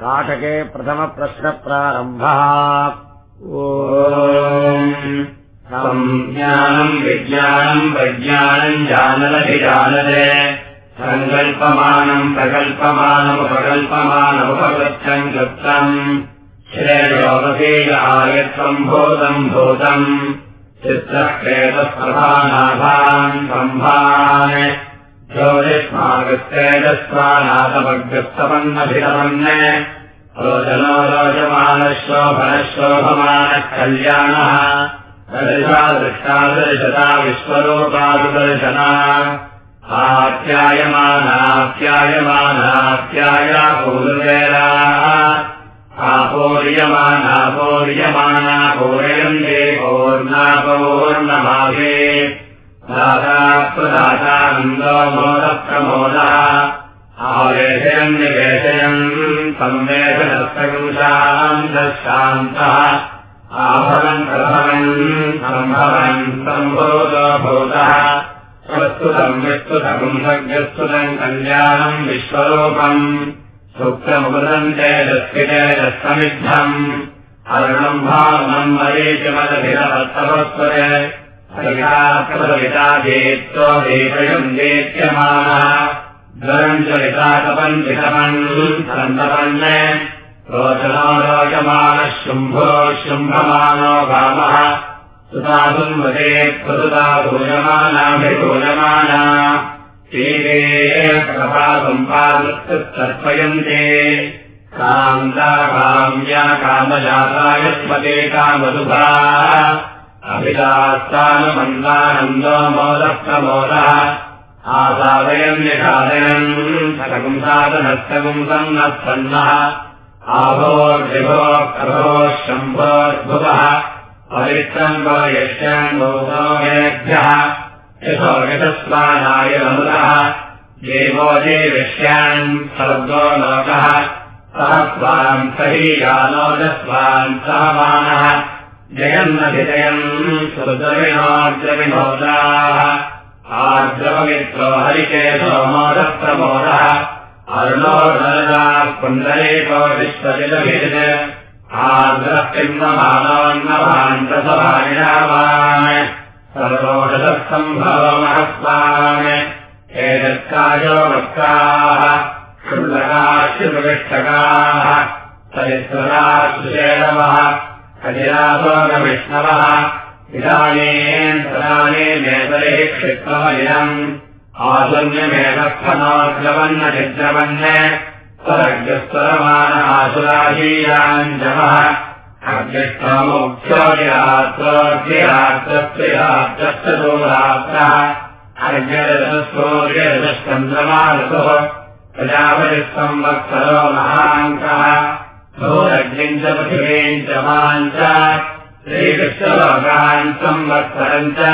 काटके प्रथमप्रश्नप्रारम्भः। ज्ञानम् विज्ञानम् प्रज्ञानम् जानदभिजानते सङ्कल्पमानम् प्रकल्पमानमुपकल्पमानमुपकृत्यम् कृत्तम् श्रेयोगेय आयत्वम् भूतम् भूतम् चित्रक्रेतप्रधानाभान् सम्भान् ज्योतिष्मागस्तेजस्वानाथमग्रस्तपन्नभितपन् रोचनो रोचमानशोभनशोभमानः कल्याणः दर्शा दृष्टादर्शता विश्वरूपादुदर्शना आप्यायमानाप्यायमानाप्याया पूर्वेरा आपूर्यमानापूर्यमाना पूरयन्ते पूर्णापूर्णमाभे मोदप्रमोदः आवेशयन् निवेशयन् संवेशनस्तगुंशाम् दशान्तः आभवन् प्रभवन् सम्भवन् सम्भूतभूतः प्रस्तुतम् विस्तुतम् सज्ञस्तुतम् कल्याणम् विश्वरूपम्। सुप्तमुदम् तेजस्वितेजस्तमिद्धम् अरुणम् भावनम् मरीचमदभिरवत्तवस्वरे हरिताकृतविताधेत्तो दीपयम् देत्यमानः ज्वरम् च विताकपम् विषमन् सन्तपन् रोचनो रोचमानः शुम्भो शुम्भमानो भामः। प्रसुता भूयमानाभिभूयमाना ीरे प्रभासम्पादृतर्पयन्ते कान्ता काम्या कामजातायस्मते कामधुभा अभिलास्तानुमन्दानन्दो मोदप्रमोदः आसादयन् निषादयन् सकम् साधनस्तगुंसम् नः सन्नः आभोर्विभो प्रभो शम्भोद्भुवः पवित्रम् वयश्यन् भोगोमेभ्यः यथो यतस्वानाय नमृतः। देवो देविष्यान् सर्गो लोकः। सः स्वाम् सहीयानोजस्वान् सहमानः जयन्नभिजयन् सुरद्रविनोर्द्रविनोदाः आर्द्रवमित्रो हरिकेशो मोदप्रमोदः। अरुणो नरदाः कुण्डलेको विश्वजिलभिज आर्द्रपिन्दमानोन्नभान्तसभायिणावान् सर्वोषदसम्भवमहस्वान् एतत्कायो वक्ताः। शुल्लकाश्रुविष्टकाः सरिस्वराश्रुषेणवः इदानीम् तदानी नेतरिः क्षिप्रमलिनम् आशुन्यमेव स्थनोद्रवन्न चिद्रवन् स्वरज्ञस्वरमान आशुराशीयाञ्जमः अग्निष्ठामोक्षोर्यात्रोर्यात्रस्त्रियात्रश्चतोरात्रः अर्घ्यरथस्त्रोर्यरथश्चन्द्रमारुतः प्रजापतिस्संवत्सरो महाङ्कः भोरग्निम् च पृथिवीम् च माम् च श्रीकृष्णलोकान् संवत्सरम् च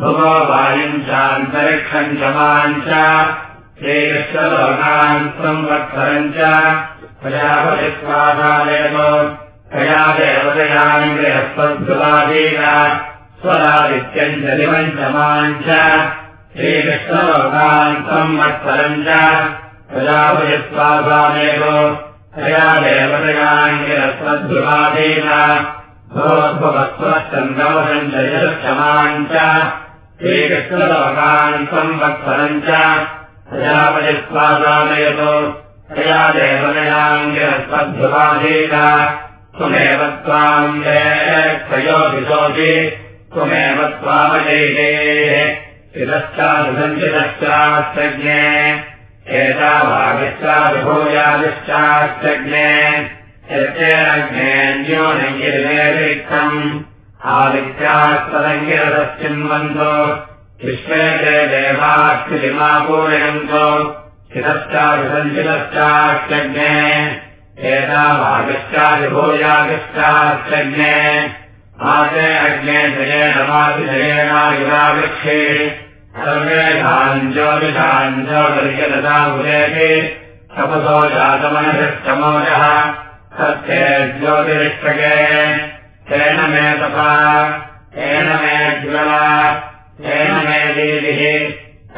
भुवो वायुम् चान्तरिक्षम् च माम् च श्रीकृष्णलोकान् संवत्सरम् च तया देवतयाङ्गिरत्वध्रुवादेन स्वरादित्यम् च माम् च श्रीकृष्णलोकान् संवत्सरम् च प्रजापतिस्वासादेतो तया देवतयाङ्गिरत्वध्रुवादेन भवस्वश्चन्द्रवशम् च श्रीकृष्णलोकान् संवत्सरम् च त्रयोभिशोऽपि त्वमेव त्वामजैतेः शिरश्चासञ्चितश्चाश्चज्ञे एतावागश्चाभिभूयादिश्चाश्चज्ञे यच्चेनज्ञेन्योनिर्वेदिक्तम् आदित्यास्तदङ्गिरतश्चिन्वन्तो विश्वे ते देवाक्षिलिमापूरयन्तो चिरश्चाभिसञ्चितश्चाश्चज्ञे एतावागश्चाभिभूयादिश्चाश्चज्ञे आते अग्ने मातिजयेनायुरावृक्षे सर्वेधाञ्ज्योतिषाञ्ज्योतिर्यदताभुजेति तपसो जातमनभिष्टमोजः सत्ये ज्योतिरिष्टके। तेन मे तपा तेन मे ज्वला येन मे दीदिः।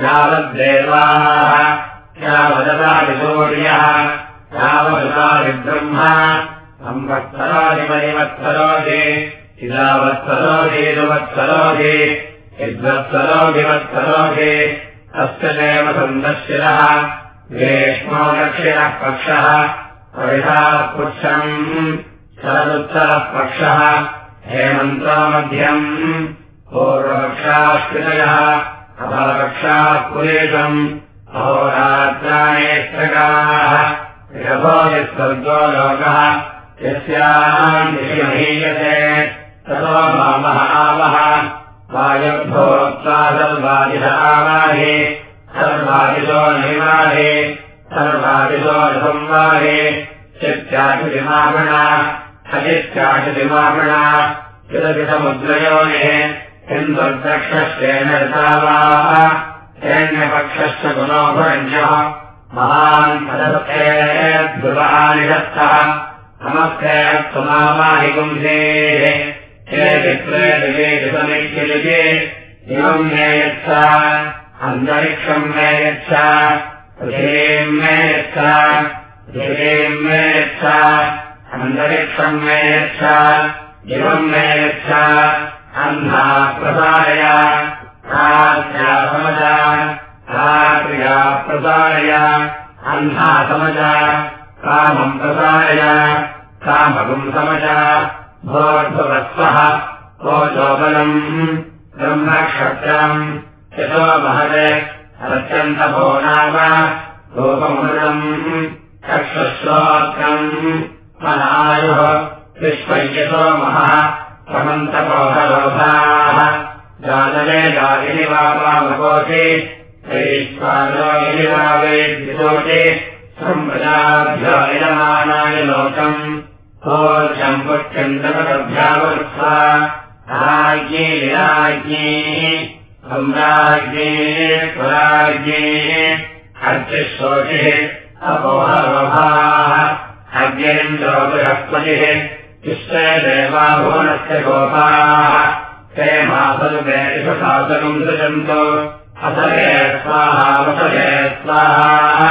यावद्देवाः यावदतादिसूर्यः यावदतादिब्रह्म संवत्सरादिपरिवत्सरोति तस्य देव सन्दशिरः ग्रीष्मो दक्षिणः पक्षः परिधाः पुच्छम् शरदुत्तरः पक्षः हेमन्तो मध्यम् पूर्वपक्षाश्रितयः अपरपक्षाः पुरेशम् अहोरात्राणेत्रकाः रभो यत्सर्गो लोकः यस्याम् दिशिमहीयते ततो मामः आवः वायुर्भोक्त्वा सर्वादिश आवाहे सर्वादिशो नैवाहे सर्वादिशो संवाहे। चित्याशुतिमामणा हचित्याशुतिमामणा चिदपिसमुद्रयोनिः हिन्दुर्दक्षश्चेन वा सैन्यपक्षश्च गुणोभरण्यः महान् पदस्थे ध्रुवहानिषस्थः नमस्ते त्वमामाहिपुंसेः हे चित्रे दिवे दिवमिक्षिलिके इमम् मे यच्छ अन्तरिक्षम् मे यच्छ पृथिवीम् मे यच्छ पृथिवीम् मे यच्छ अन्तरिक्षम् मे यच्छ इमम् मे यच्छ अह्ना प्रसारय आज्ञा समज आक्रिया प्रसारय अह्ना समज कामम् प्रसारय कामगुम् समज भोर्भुवत्सः भोजोबलम् ब्रह्मक्षत्रम् यशो महते अत्यन्तभो नाम रूपमृतम् चक्षुश्रोत्रम् मनायुः विश्वयशो महः समन्तपोहलोभाः जातवे दागिनि वामावकोषे वैश्वालोगिनि वावेद्विशोचे सम्प्रजाभ्यायमानाय लोकम् पुच्छन्दभ्यावृत्वा राज्ञे स्वराज्ञे अर्चिशोचिः अपोहलोभाः अग्निन्द्रो बृहस्पतिः कृष्णे देवाभुवनस्य गोपाः। ते मासुवेशशासनम् सृजन्तो। असरे स्वाहा वसरे स्वाहा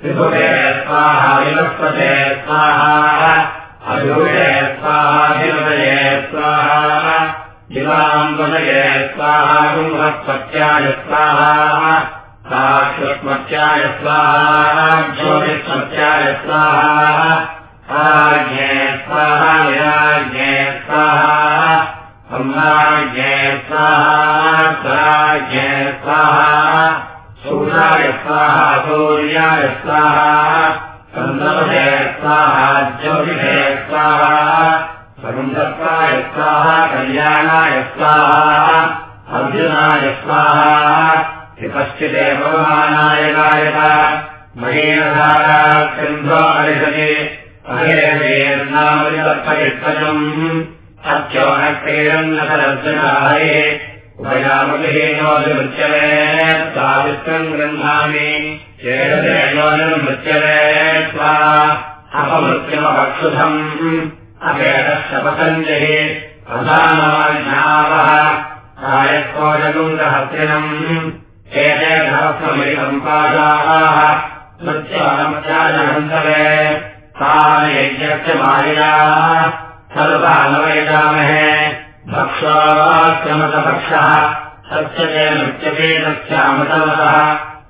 त्रिभुवे स्वाहा विलस्पते स्वाहा स्वाहा हिरदये स्वाहा जिवाम्बदये स्वाहा विराज्ञे स्वाहा सम्राज्ञे स्वाहा स्वराज्ञे स्वाहा सूर्याय स्वाहा सूर्याय स्वाहा सन्दर्भे स्वाहा ज्योतिषे स्वाहा सन्दर्भाय स्वाहा कल्याणाय स्वाहा अर्जुनाय स्वाहा विपश्चिते भगवानाय गायक महेनधारा सिन्धो अरिषति अहेर्नामरितर्पयत्वजम् सत्यो न क्रीडन्नतरर्जनाय उभयामगहेनोऽनुमुच्यते सावित्रम् गृह्णामि अपेदशपतञ्जः प्रधानमाज्ञावः। कायत्कोजगुन्दहस्तिनम् एते सम्पादाः मृत्योनमत्याजहन्तवे तायज्ञस्य मायया सर्वानवयजामहे भक्षोक्रमतभक्षः सत्यते नृत्यते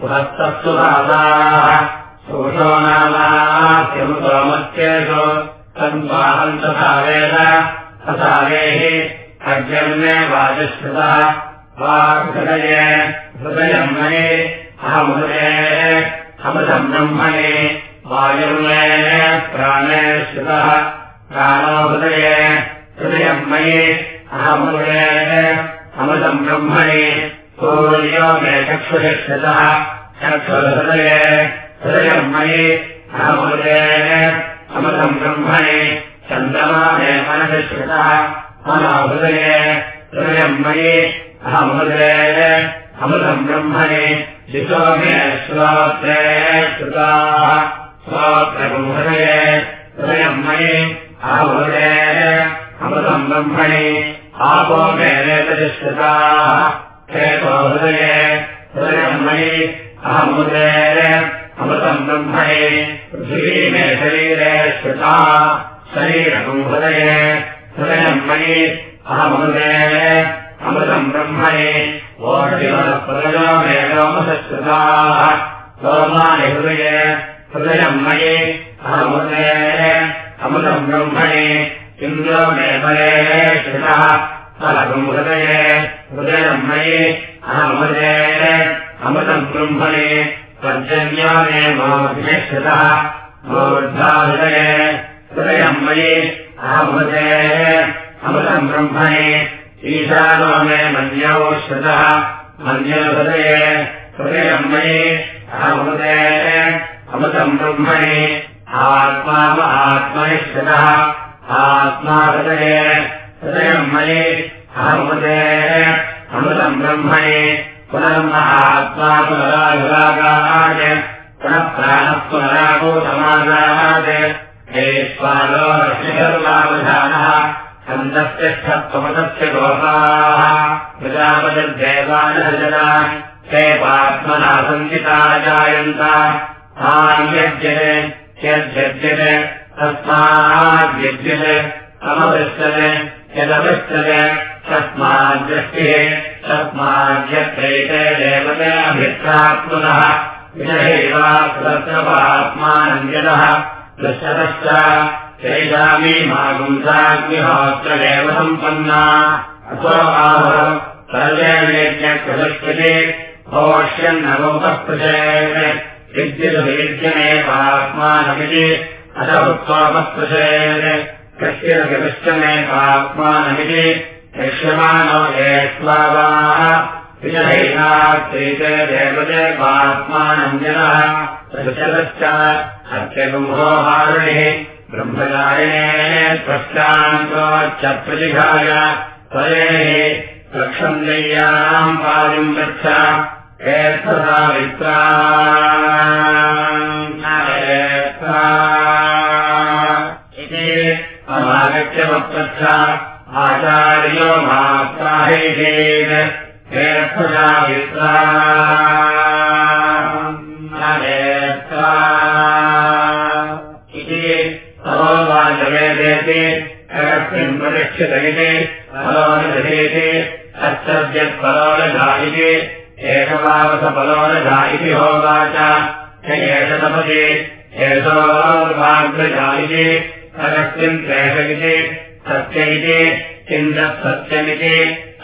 पुरस्तस्तु भासाः शोषो नामास्यमुतोमत्येषु तन्वाहम् तथा वेद असादेः अग्रमे वाचश्रुतः वाहृदये हृदयम् मये अहमृदये अमृतम् ब्रह्मणे। वायुर्मे प्राणे श्रुतः प्राणो हृदये हृदयम् मये अहमृदये अमृतम् ब्रह्मणे सूर्यो मे चक्षुषिष्यतः चक्षुहृदये हृदयम् मयि अहमृदे अमृतम् ब्रह्मणे चन्द्रमा मे मनसिष्यतः मम हृदये हृदयम् मयि अहमृदे अमृतम् ब्रह्मणे दिशो मे श्रोत्रे श्रुताः श्रोत्रम् हृदये हृदयम् मयि अहमृदे अमृतम् ब्रह्मणे आपो मे नेतरिष्यताः हेतो हृदये हृदयम् मयि अहमृदे अमृतम् ब्रह्मणे पृथिवी मे शरीरे श्रुता शरीरम् हृदये हृदयम् मयि अहमृदे अमृतम् ब्रह्मणे लोमानि हृदये हृदयम् मयि अहमृदे अमृतम् ब्रह्मणे इन्द्रो मे परे श्रुतः फलकम् हृदये हृदयम् मयि अहमृदे अमृतम् ब्रह्मणे पर्जन्यो मे मोक्षतः मोर्धा हृदये हृदयम् मयि अहमृदे अमृतम् ब्रह्मणे ईशानो मे मन्यौ मन्यहृदये हृदयम् मयि अहमृदे अमृतम् ब्रह्मणे आत्मा श्रुतः आत्मा हृदये हृदयम् मयि अहमृदे अमृतम् ब्रह्मणे पुनर्महात्मा पुनराघरागाय पुनः प्राणत्वरागो समागाय हे स्वालो रश्मिधर्मावधानः छन्दस्यत्वमतस्य गोपाः प्रजापतिर्देवानजना हे पात्मना सञ्चिता जायन्त तान्यज्यते यद्यज्यते तस्माद्यज्यते समदृश्यते यदपृश्यते तस्माद्दृष्टिः तस्माद्यत्रैते देवताभित्रात्मनः विजयैवात्मानन्द्यतः दृश्यतश्च चैषामी मागुंसाग्निहोत्रदेव सम्पन्ना अथो आहः सर्वेण्यकृदृश्यते भोष्यन्नवोपस्पृशेत् विद्युद्विद्यमेवात्मानमिति अथ उत्तमस्पृशेत् कस्यपि कश्चमेवात्मानमिति दृश्यमानो ये स्वावाः विजयैनात्रीते देवदेवात्मानञ्जनः दृश्यतश्च सत्यगुम्भोहारिणिः ब्रह्मचारिणे त्वष्टान्तोच्च प्रतिघाय त्वरेः लक्षन्द्रय्याम् पादिम् गच्छ अमागत्यवप्रच्छ आचार्यो मात्राहेषेत् एतथा वित्रा इति सर्ववाचवेदेति कस्मिन् प्रतिष्ठित इति फलोनदधेति अत्यद्यत्फलोनघायिति एकमावसफलोनघा इति होवाच एष तपति एषोर्वाग्रजायिति कस्मिन् क्लेश इति सत्य इति किञ्चत् सत्यमिति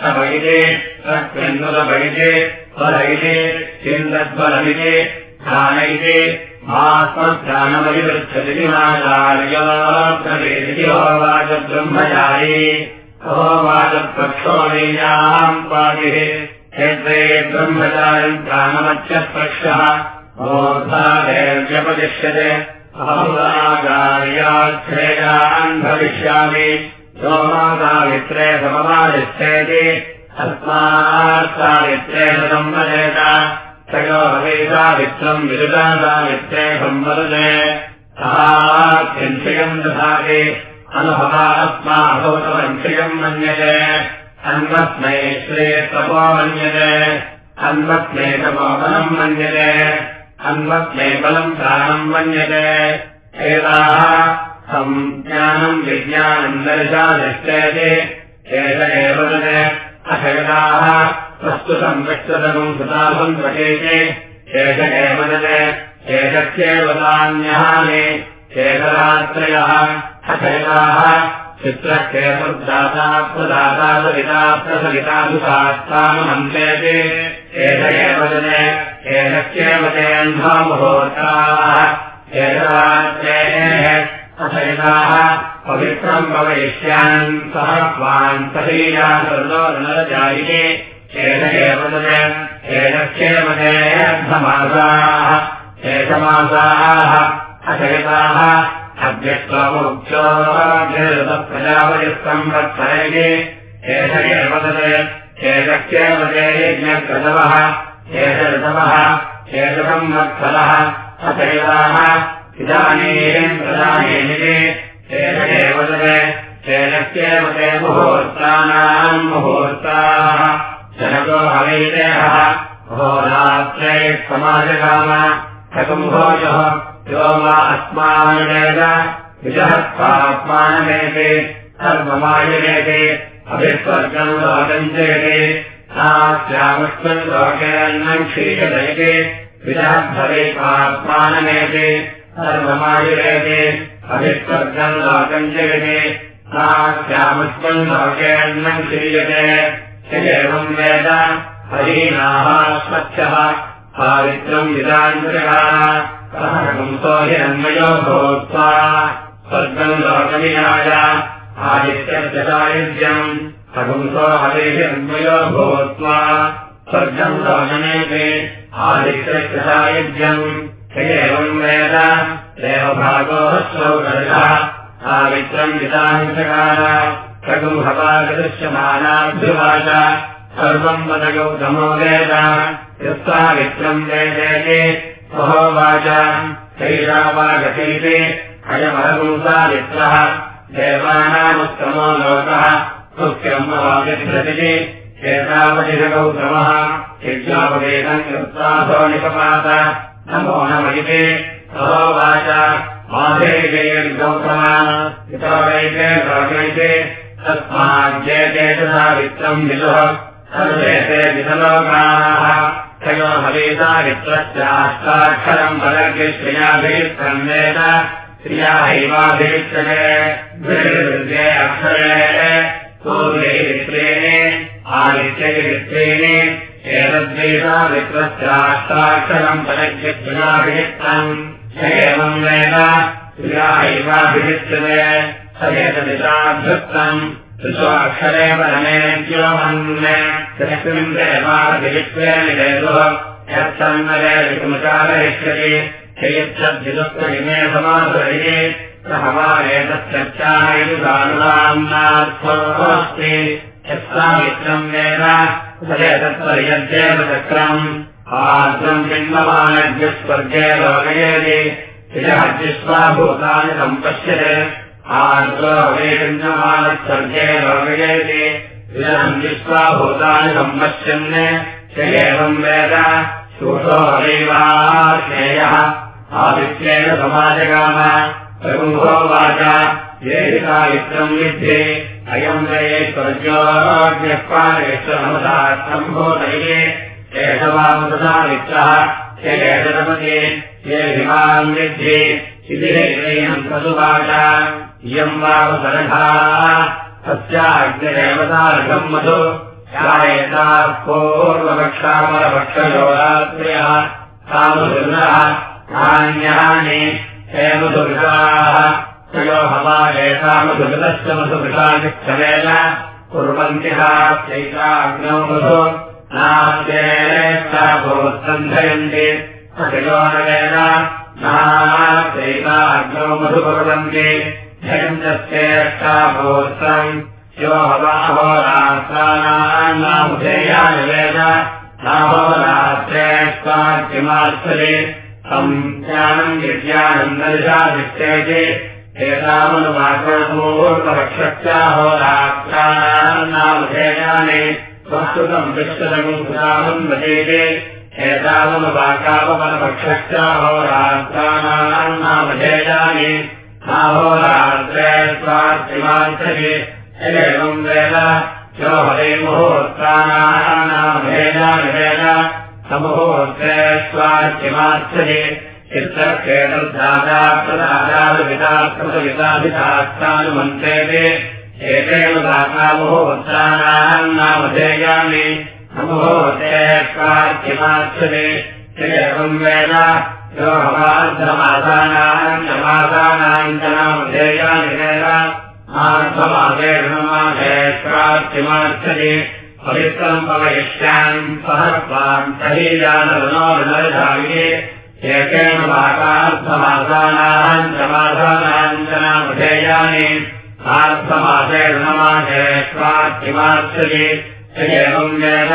सवैति तस्मिन्नुदवैति फल इति किञ्चद्फलमिति ध्यान इति आत्मध्यानमभिपृच्छति माचार्योक्तवेदिति होवाच ब्रह्मचारी होवाचपक्षोणीयाम् पातिः क्षेत्रे ब्रह्मचारिम् प्राणमत्यपक्षः बोधादेव्यपदिश्यते अहमुदाचार्याच्छ्रेयान् भविष्यामि। सोमासावित्रे सममादिश्चेति तस्मात् सावित्रे सम्मदेत तयो हवेदावित्रम् विरुदादावित्रे सम्मदते सहाक्षयम् दधाति अनुभवात्मा भवतवञ्चयम् मन्यते। अन्वस्मै श्रेयस्तपो मन्यते। अन्वस्मै तपोबलम् मन्यते अन्वस्मै बलम् प्राणम् मन्यते। एताः संज्ञानम् विज्ञानम् दर्शादिष्टेति एष एव अशयदाः प्रस्तुतम् विष्टतमम् सुताभम् प्रचेते। एष एव एषस्येव तान्यहानि शेखरात्रयः अशयदाः चित्रक्षेत्रदाता प्रदाता सविता प्रसवितासुशास्तामन्त्रेति एष एव एतरात्रेः अशयदाः पवित्रम् भवयिष्यान् सह त्वान् सहीया सर्वो नरजायिते एष एव एतक्षेमतेऽर्धमासाः एषमासाः अशयताः प्रजापतिसंवत्सरे एष वदते एतक्षेमते यज्ञक्रतवः एष ऋतवः एष संवत्सरः अशयताः इदानीम् प्रदानेः एष वदते एतक्षेम ते मुहूर्तानाम् मुहूर्ताः शनको हवेदेहः होरात्रे समाजकाम ककुम्भोजः यो वा अस्मानवेद विजहत्वात्मानमेते सर्वमायमेते अभिस्वर्गम् लोकञ्चयते नास्यामस्मिन् लोकेऽन्नम् क्षीयदयते विजहद्भवेत्वात्मानमेते सर्वमायुरेते अभिस्वर्गम् लोकञ्चयते नास्यामस्मिन् लोकेऽन्नम् क्षीयते एवम् वेद हरीनाः स्वच्छः पावित्रम् विदान्तरकारो हिरण्मयो भूत्वा स्वर्गम् लोकमिनाय आदित्यस्य सगुंसो हरिहिरण्मयो भूत्वा स्वर्गम् लोकमेते आदित्यस्य सायुज्यम्। एवम् वेद देवभागो श्लोकः आवित्रम् विदान्तकार सगुंहवादृश्यमानाभ्युवाच सर्वम् वद गौतमो वेद। यस्तावित्रम् वेदेते महोवाच शैरावागतीति अयमहपुंसावित्रः देवानामुत्तमो लोकः सुख्यम् अवागच्छति एतावतिगौतमः यज्ञापवेदम् कृत्वासो निपपात। नमो नमयिते। महोवाच माधेर्गौतमा इतरैके लोकैते। तस्माज्जयते सावित्रम् विदुः। सर्वेते विधलोकाः तयो हवेदारित्रस्याष्टाक्षरम् वदर्गे श्रियाभियुक्तम् वेद श्रियाहैवाभियुक्तये अक्षरे। पूर्वैरित्रेणे आदित्यैरित्रेणे एतद्वेदारित्रस्याष्टाक्षरम् वदर्गे श्रियाभियुक्तम् स एवम् वेद। श्रियाहैवाभियुक्तये स एतदिताभ्युक्तम् त्रिष्वाक्षरे परमेज्योमन् देवादिवित्वेन यत्सन्नरेतुमुचारयिष्यति चयच्छद्विदुक्तमे समाधये सहमानेतश्चर्चायुगानुनाम्नार्थोऽस्ति यत्सामित्रम् वेद तदेतत्पर्यद्येव चक्रम्। आर्द्रम् पिण्डमानज्ञस्वर्गे लोकयेति। त्रिजहद्विश्वा भूतानि सम्पश्यते त्रिजहद्विश्वा भूतानि सम्पश्यन् स एवम् वेद शूषो हरेवाश्रेयः आदित्येन समाजगाम प्रबुम्भोवाच ये सावित्रम् विद्धे। अयम् वये स्वर्गोज्ञपारेश्वरमसात्सम्भोधये एषवामुदसावित्रः एषदपते ये हिमाम् विद्धे। शिथिरेण पशुवाच इयम् वामुसरघाः तस्याग्निरेवतार्घम् मधु। पूर्वपक्षामरपक्षयोरात्र्यः कामधुर्गः धान्यानि हेमधुर्गाः तयो हवायेतामधुगतश्च मधुभृषादिक्षमेन कुर्वन्त्यः चैताग्नौ मधु। नास्तेभोत्सन्धयन्ति तयोनवेन नाचैताग्नौ मधु कुर्वन्ति जयन्तस्येष्टाभोत्सम् यो हवाहोरात्राणान्नामुधेयानिवेद नाहोरात्रे स्वार्थिमार्थले तम् ज्ञानम् विज्ञानम् दर्शादित्येति एतावनुवाक्यहोरात्राणान्नामुधेयानि संस्कृतम् विश्वतम् सुरामम् वदेते एतावनुवाकावपरपक्षश्चाहोरात्राणान्नामधेयानि नाहोरात्रे स्वार्थिमार्थले एवम् वेद यो हरे समुहूर्ते स्वार्थिमार्थये चित्रक्षेत्रदादाप्रदादाविदाकृतविदाभिधास्तानुमन्त्रेते एतेन दातामुहूर्तानाम् नामधेयानि समुहूर्ते स्वार्थिमार्थये एवम् वेद यो हवार्धमासानाम् च मासानाम् च नामधेयानि वेद आत्ममादेशमाधेष्वार्थिमार्थये पवित्रम् पवयिष्यान् सह त्वाम् सहीजानरुणोरुणरधाविये एकेन वाकार्थमासानाम् च मासानाम् च नामधेयानि सार्थमासे ऋणमासे स्वात्तिमार्चये एवम् वेद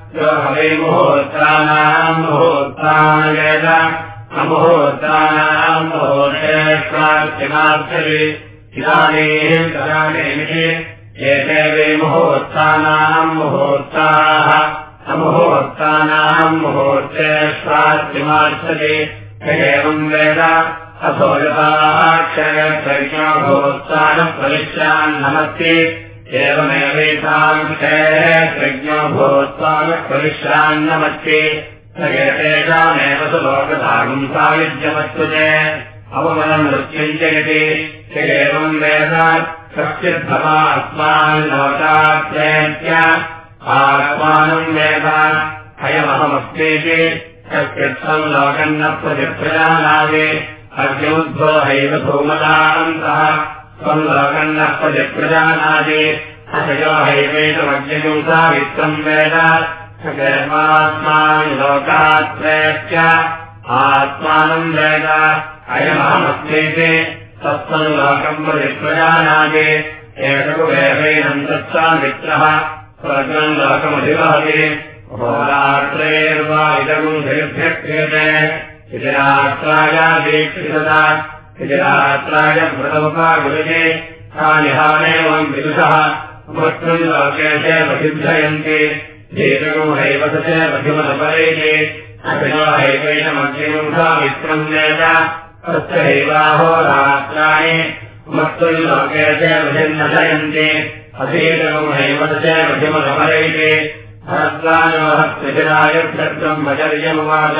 यो हवै मुहूर्तानाम् मुहूर्तान् वेद अमुहूर्तानाम् मुहूर्तेष्वार्चिमार्चये इदानीम् तदानीमिति एते वै मुहूर्तानाम् मुहूर्ताः अमुहूर्तानाम् मुहूर्तेष्वार्चिमार्चये एवम् वेद। अथो यथाक्षयप्रज्ञोभूत्तानप्रविश्यान्नमस्ति एवमेवैताम् क्षयप्रज्ञो भूत्वानप्रविश्यान्नमस्ति तेषामेव सु लोकधागम् सायुज्यमस्तुते अवमनम् नृत्यञ्चयति एवम् वेद कश्चिद्भवात्मान् लोकात्रेत्य आत्मानम् वेद अयमहमस्तीति कश्चित्सम् लोकम् न प्रतिप्रजानादि अग्निमुद्भो हैव भूमदान्तः त्वम् सर्वात्मान् लोकात्रेत्य आत्मानम् वेद अयमहमस्तीति तत्त्वम् लोकम् मित्रः स्वर्गम् लोकमधिवहति होरात्रेर्वा इदम् दीर्घ्यक्रियते इति रात्रायादीक्षितता इति रात्राय व्रतमुपागुरुते तानिहानेवम् विदुषः। वधिभ्रयन्ति धीरगम् हैवसते वधिमलपरेति अभिनो हैवैनमग्निमुम् सा मित्रम् वेद तस्य हैवाहोरात्राणि मत्त्वम् लोकेशे वधिन्नशयन्ति अधीरगम् हैवसते वधिमलपरेति भरद्वाजोहस्तिरायुद्धम् भजर्यमुवाच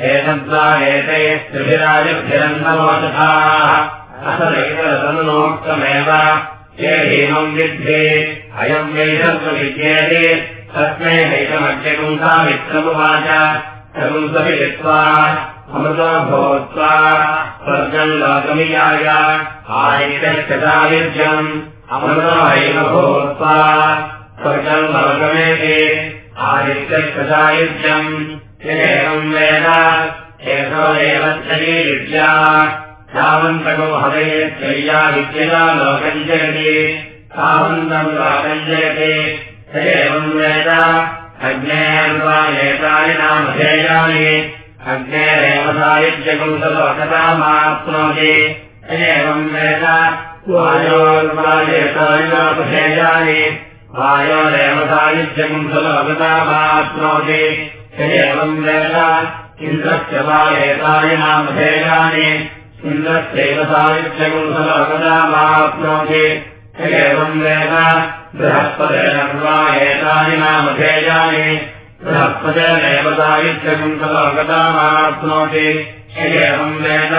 एतद्वालेते त्रिभिराजभिरन्नमोचथाः असदैवरतन्नोक्तमेव ये हेमम् विद्धे अयम् तगुंसभित्वा अमृतो भूत्वा स्वर्गम् लोकमियाय। आयितश्चतायुज्यम् अमृतो हैव भूत्वा स्वर्गम् लोकमेति आदित्यश्चतायुज्यम् एवम् वेद एव लोकम् जयति तावन्तम् लोकम् जयति एवम् वेद अग्नेर्वा एतानि नामधेयानि अग्नेरेव सायुज्यकुंसलोकतामाप्नोति एवम् वेद वायोर्वा सायुज्यकुंसलोकतामाप्नोति एवम् वेद इन्द्रस्य वा एतानि नामधेयानि इन्द्रस्यैव सायुज्यकुंसलोकतामाप्नोति एवम् वेद बृहस्पतिर्वा एतानि नामधेयानि बृहस्पतिरेव सायुज्यकुंसलोकतामाप्नोति एवम् वेद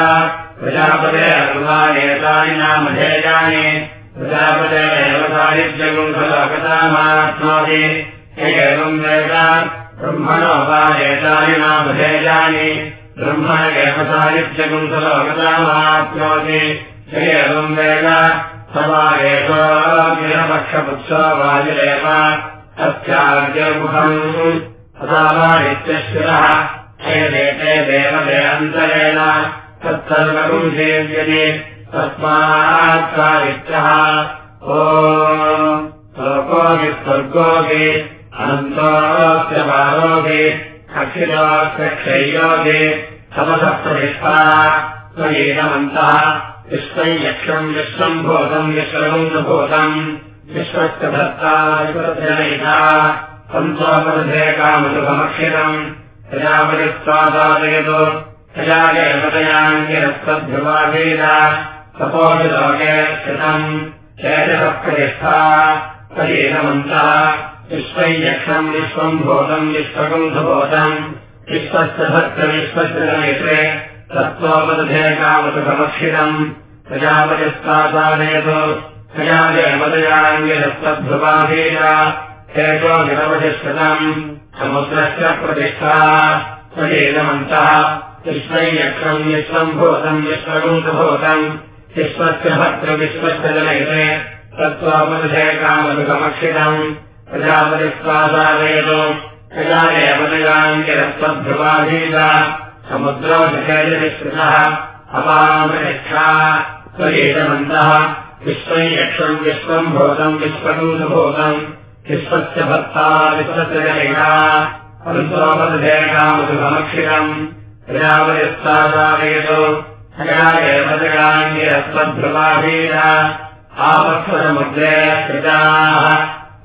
प्रजापतिर्वा एतानि नामधेयानि प्रजापतिरेव सायुज्यकुंसलोकतामाप्नोति एवम् वेद ब्रह्मणो वा एतानि नामधेयानि ब्रह्मण एव सायुज्यकुंसलोकतामाप्नोति एवम् वेद सवा एषो गिरपक्षपुत्सो वायुरेव तस्याद्यमुखम् तथा वा नित्यश्रुतः एते देवदेवन्तरेण तत्सर्वम् सेव्यते तस्मात् सा वित्तः ओ लोकोऽपि स्वर्गोऽपि अनन्तोस्य बालोगे अखिलोक्षयोगे समसप्रतिष्ठा त्वयेनमन्तः विश्वम् यक्षम् विश्वम् भूतम् विश्वभूतम् विश्वस्य भर्ता विश्वजनयिता सन्तोपधेकामसुभमक्षितम् प्रजापतिस्वादादयतु प्रजायमतयाङ्गिरस्वभ्युवाभेद तपोभिलोके स्थितम् चेतसप्रतिष्ठा त्वयेनमन्तः विश्वयक्षम् विश्वम् भूतम् विश्वगुन्धभूतम् विश्वस्य भक्तविश्वस्य नेत्रे तत्त्वोपदधेकामसुभमक्षितम् प्रजापतिस्वादादयतु प्रजायमतयाङ्गिरस्वभ्युवाभेद हेतो निरवधिष्ठतम्। समुद्रस्य प्रतिष्ठा त्वयेनमन्तः विश्वयक्षम् विश्वम् भूतम् विश्वगुन्धभूतम् विश्वस्य भक्तविश्वस्य जनयते तत्त्वापदधेकामसुभमक्षितम् प्रजापतिस्वादादयतु जयतिष्ठतः अपामनिष्ठा त्वयेनमन्तः विश्वयक्षम् विश्वम् भूतम् विश्वगुन्धभूतम् विश्वस्य विश्वस्य जनयिता पन्तोपदधेकामसुभमक्षितम् प्रजापतिस्तादादयतु प्रजायमतयाङ्गिरस्वभ्युवाभेद आपत्समुद्रे कृताः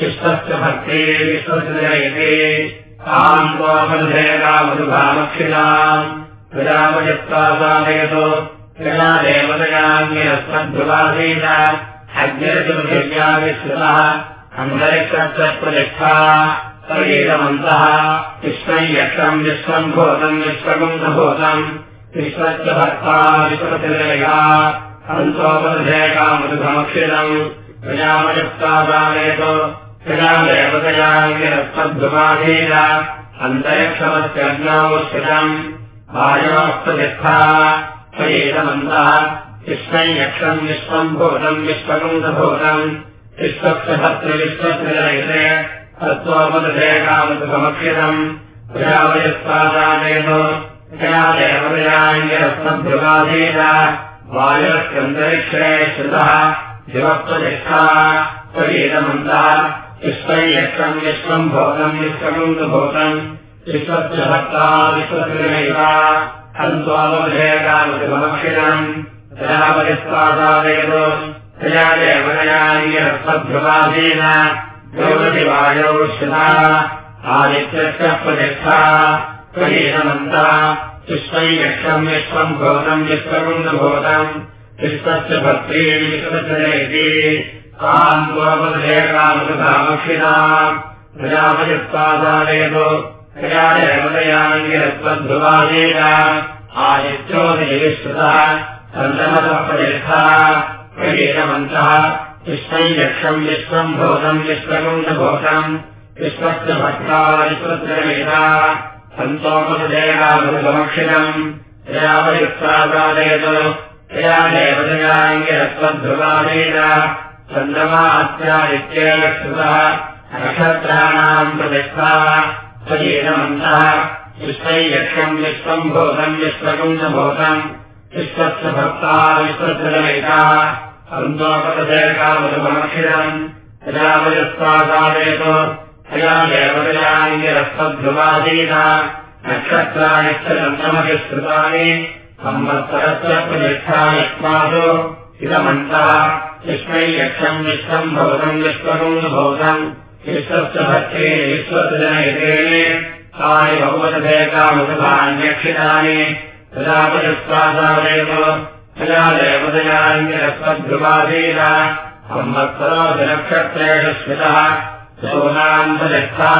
विश्वस्य भक्ते विश्वस्य जनयते ताम् त्वापदधेकामसुभामक्षिताम् प्रजापतिस्तादादयतु प्रजादेवतयाङ्गिरस्वभ्युवाभेद अग्निर्पृथिव्याविश्रुतः अन्तरिक्षस्य प्रतिष्ठा त्वयेनमन्तः विश्वयक्षम् विश्वम् भूतम् विश्वगुन्धभूतम् विश्वस्य भक्ता विश्वतिलया अन्तोपदधेकामसुभमक्षितम् प्रजादेवतयाङ्गिरस्वभ्युवाभेद अन्तरिक्षमस्यग्नौ स्थितम् वायोस्ततिष्ठा त्वयेनमन्तः विश्वयक्षम् विश्वम् भूतम् विश्वगुन्धभूतम् विश्वस्य भर्तृविश्वस्य जनयते तत्त्वोपदधेकामसुभमक्षितम् प्रजापतिस्तादादयतु प्रजादेवतयाङ्गिरस्वभ्युवाभेद वायुरस्यन्तरिक्षे श्रुतः शिवत्वनिष्ठा त्वयेदमन्तः विश्वयक्षम् विश्वम् भूतम् विश्वगुन्धभूतम् विश्वस्य भक्ता जनयिता हन्त्वावधेकामसुभमक्षितम् प्रजापतिस्तादादयतु प्रजादेवतयाङ्गिरस्वभ्युवाभेद द्रौपदिवायौ श्रुता। आदित्यस्य प्रतिष्ठा। त्वयेदमन्तः विश्वयक्षम् विश्वम् भूतम् विश्वगुन्धभूतम् विश्वस्य भक्ति विश्वजयति ताम् त्वपदधेकामसुधामक्षिता प्रजापतिस्तादादयतु प्रजादेवतयाङ्गिरस्वध्रुवादेन आदित्योदिश्रुतः सन्दमतप्रतिष्ठा त्वयेदमन्तः विश्वयक्षम् विश्वम् भूतम् विश्वगुन्धभूतम् विश्वस्य विश्वजयिता सन्तोमसुदेकामसुभमक्षितम् प्रजापतिस्तादादयतु प्रजादेवतयाङ्गिरस्वध्रुवादेन चन्द्रमात्यादित्येन श्रुतः नक्षत्राणाम् प्रतिष्ठा त्वयेनमन्तः विश्वयक्षम् विश्वम् भूतम् विश्वगुन्धभूतम् विश्वस्य भक्ता विश्वजनयिता सन्तोपदधेकामसुभमक्षितम् प्रजापतिस्तादादयतु प्रजादेवतयाङ्गिरस्वध्रुवादेन नक्षत्राणि च चन्द्रमसि श्रुतानि संवत्सरस्य प्रतिष्ठा यस्मासु इदमन्तः विश्वयक्षम् विश्वम् भवतम् विश्वगुन्धभूतम् विश्वस्य भक्ते विश्वस्य जनयते तानि प्रजादेवतयाङ्गिरस्वध्रुवादेन संवत्सरोऽधिनक्षत्रेषु स्मितः सोनान्तलिष्ठा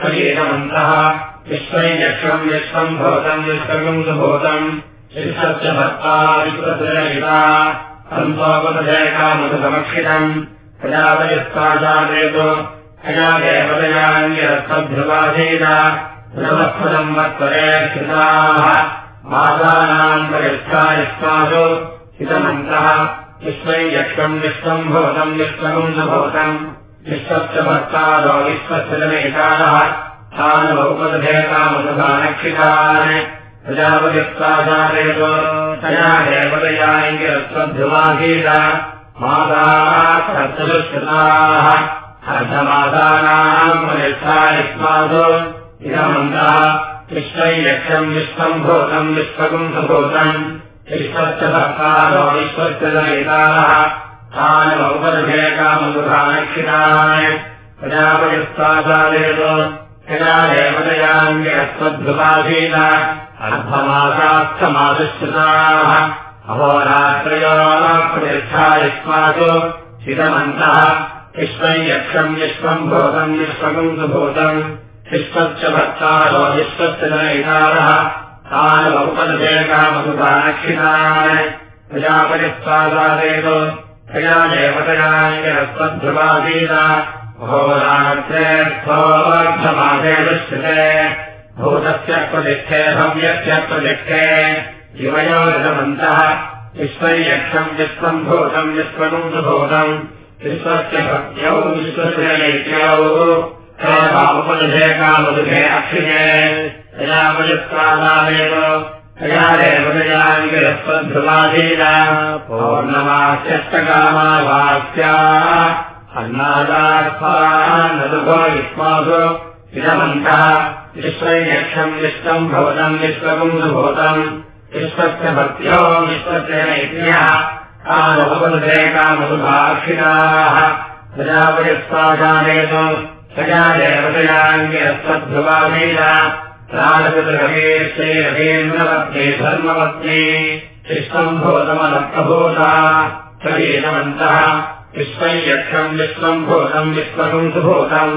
त्वयेनमन्तः विश्वयक्षम् विश्वम् भवतम् विश्वगुन्धभूतम् विश्वस्य भक्ता विश्वजनयिता सन्तोपदधेकामसुसमक्षितम् प्रजापतिस्तादादेतु तया देवतयान्यर्थध्रुवाधीनम् मत्परे क्षिताः मातानाम् परिष्ठायुष्मासु हितमन्तः। विश्वम् भवतम् विश्वम् न भवतम्। विश्वस्य भर्तारो विश्वस्य जनेतारः स्थानभौपदभेदामसुधानक्षितान् तया देवतयाङ्गिरस्वध्रुवाधीत माताः विश्वकम् सुभूतम् विश्वस्य भक्तारो विश्वस्य जनेतारः स्थानमुपदभेकामसुधानक्षितान् प्रजापतिस्ताचारेतो यदा देवतयाङ्गिरस्वध्रुवाधीत प्रतिष्ठायुष्मासु हितमन्तः विश्वम् यक्षम् भूतम् विश्वकम् सुभूतम्। विश्वस्य भक्तारो विश्वस्य जनैतारः। तान् बहुपदशेकामसुतानक्षितान् प्रजापतिस्वादादेतो तया देवतयाङ्गिरस्वध्रुवाधीत अहोरात्रेऽर्थोऽर्थमासे दुश्रिते भूतस्य प्रतिष्ठे भव्यस्य प्रतिष्ठे शिवयोदमन्तः विश्वयक्षम् विश्वम् भूतम् विश्वम् विश्वस्य भक्त्यौ विश्वस्य नैत्यौ उपनिषेकामधुभे अक्षिणे। तयापयुक्तादावेव तया देवतयाङ्गिरस्वध्रुवाधीन पौर्णमास्यष्टकामा वाक्या अन्नादार्थाननुभो युष्मासु इदमन्तः विश्वयक्षम् विश्वम् भवतम् विश्वकम् सुभूतम्। विश्वस्य भक्त्यो विश्वस्य नैत्याः कामपदुभेकामधुभाक्षिताः प्रजापयस्वाचारेतु तया देवतयाङ्गिरस्वध्रुवाधीन राजपतिरवीश्रीरवीन्द्रवत्नी धर्मवत्नी विश्वम् भूतमनप्रभूता शरीरवन्तः विश्वम् यक्षम् विश्वम् भूतम् विश्वकम् सुभूतम्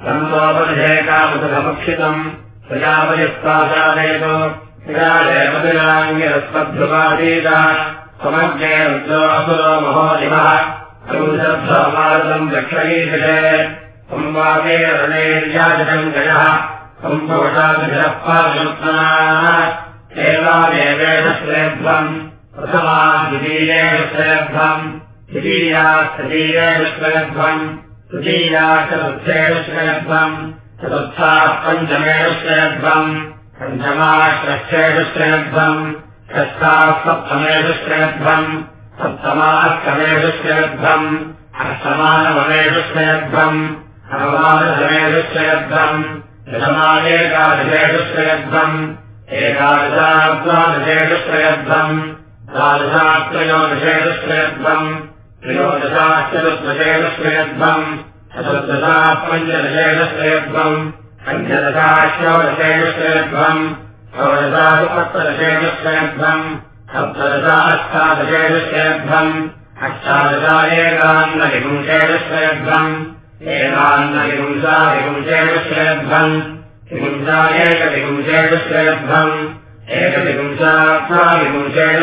नेता तन्तोपनिषेकामसुखमुक्षितम् प्रजापतिस्वाचारेतो प्रजा देवतयाङ्गिरस्वध्रुवाधीत समग्रे रुद्रोऽसुरो महोदिमः संसर्धमारतम् दक्षयीषे संवादे रणेर्याजकम् गयः संभवशादिभिरः पादयुक्तनाः एवादेवेन श्रेध्वम् प्रथमा द्वितीयेन श्रेध्वम् द्वितीया श्रेध्वम् तृतीया श्रेध्वम् चतुर्थाः पञ्चमेन श्रेध्वम् पञ्चमा षष्ठेन श्रेध्वम् षष्ठाः सप्तमेषु श्रेध्वम् सप्तमाष्टमेषु श्रेध्वम् अष्टमानवमेषु श्रेध्वम् नवमादशमेषु श्रेध्वम् चतुर्दशाः षोडशासप्तदशेन श्रेध्वम् सप्तदशा अष्टादशेन श्रेध्वम् अष्टादशा विपुंशेन श्रेध्वम् विपुंसा एकविपुंशेन श्रेध्वम् एकविपुंसात्मा विपुंशेन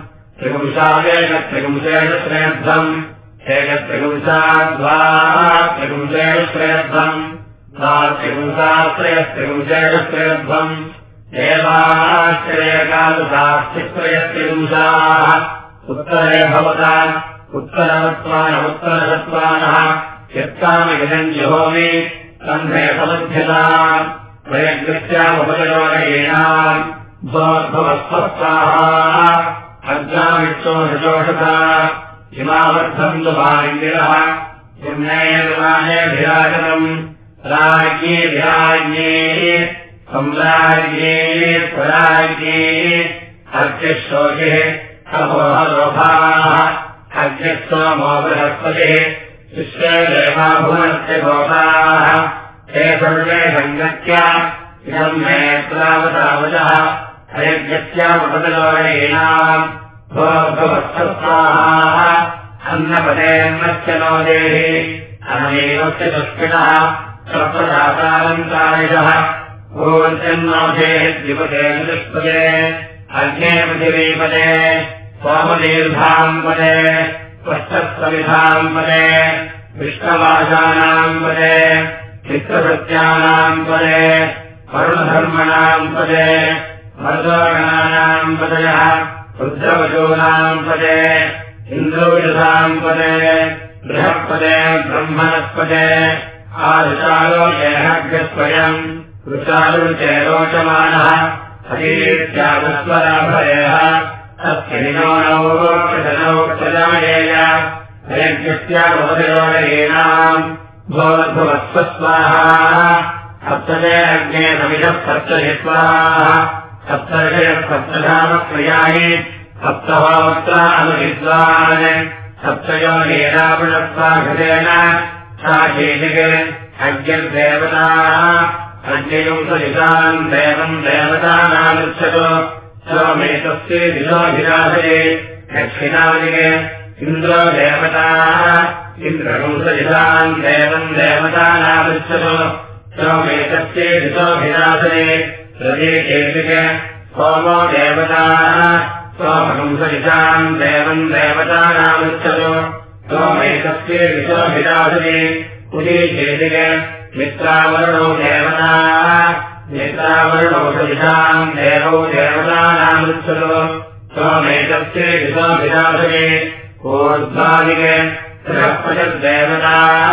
श्रेध्वम् षड्विपुंसा सप्तविपुंशेन श्रेध्वम् सप्तविपुंसा अष्टाविपुंशेन श्रेध्वम् अष्टाविपुंसा एकान्नत्रिपुंशेन श्रेध्वम् एकान्नत्रिपुंसा त्रिपुंशेन श्रेध्वम् त्रिपुंसा एकत्रिपुंशेन श्रेध्वम् एकत्रिपुंसा द्वा त्रिपुंशेन श्रेध्वम् द्वा त्रिपुंसा त्रयस्त्रिपुंशेन श्रेध्वम् देवाश्रयकालुषाश्चित्रयत्रिपुंसाः उत्तरे भवता उत्तरवत्वान उत्तरसत्त्वानः यत्कामगिरम् जहोमि कन्धे समध्यता पुण्यैर्वाणेऽभिराजनम् राज्ञेऽभिराज्ञे सम्राज्ञे स्वराज्ञे। अर्घ्यशोके अभोहलोभाः अर्घ्यस्वमो बृहस्पतिः। शिष्यदेवाभुवनस्य गोपाः। हे सर्वे सङ्गत्य। इदम् मे प्रावतावचः हयज्ञस्यामुपदलोरेणाम् भवत्सत्त्वाः अन्नपदेन्नस्य नो देहि अनमेवस्य दुष्पिणः सप्तदातालङ्कारिणः भूवन्त्यन्नोधे द्विपदे दुष्पदे अग्ने पृथिवीपदे सोमदीर्घाम् पदे स्पष्टस्वविधाम् पदे विष्णवासानाम् पदे चित्रसत्यानाम् पदे वरुणधर्मणाम् पदे मर्दगणानाम् पदयः रुद्रवचूनाम् पदे इन्द्रविदधाम् पदे बृहत्पदे ब्रह्मणस्पदे आदिशालोकेहग्रस्वयम् ऋचालुचे रोचमानः हरीत्यागस्वराभयः तस्मिनौ प्रजनौ प्रजायेय हयज्ञस्यामोदयोगेनाम् भवद्भवत्स्वस्वाहा सप्तदे अग्ने सप्तहित्वाः सप्तर्षयः सप्तधामक्रियाणि सप्तहोत्रा अनुहित्वान् सप्तयो हेरापुणत्वा घृतेन सा चेतिक अग्निर्देवताः अग्नियुंसहितान् देवम् देवतानामृच्छतु स्वमेतस्य दिशोभिराधये दक्षिणादिके इन्द्रो देवताः इन्द्रपुंसहितान् देवम् देवतानामृच्छतु स्वमेतस्य दिशोभिराधये चेतिक सोमो देवताः स्वमहंसहिताम् देवम् देवतानामृच्छतु सोमेतस्य दिशोभिराधये उदे चेतिक मित्रावरणो देवताः मित्रावरणो सहिताम् देवौ देवतानामृच्छतु स्वमेतस्य दिशोभिराधये ऊर्ध्वादिक बृहस्पतिर्देवताः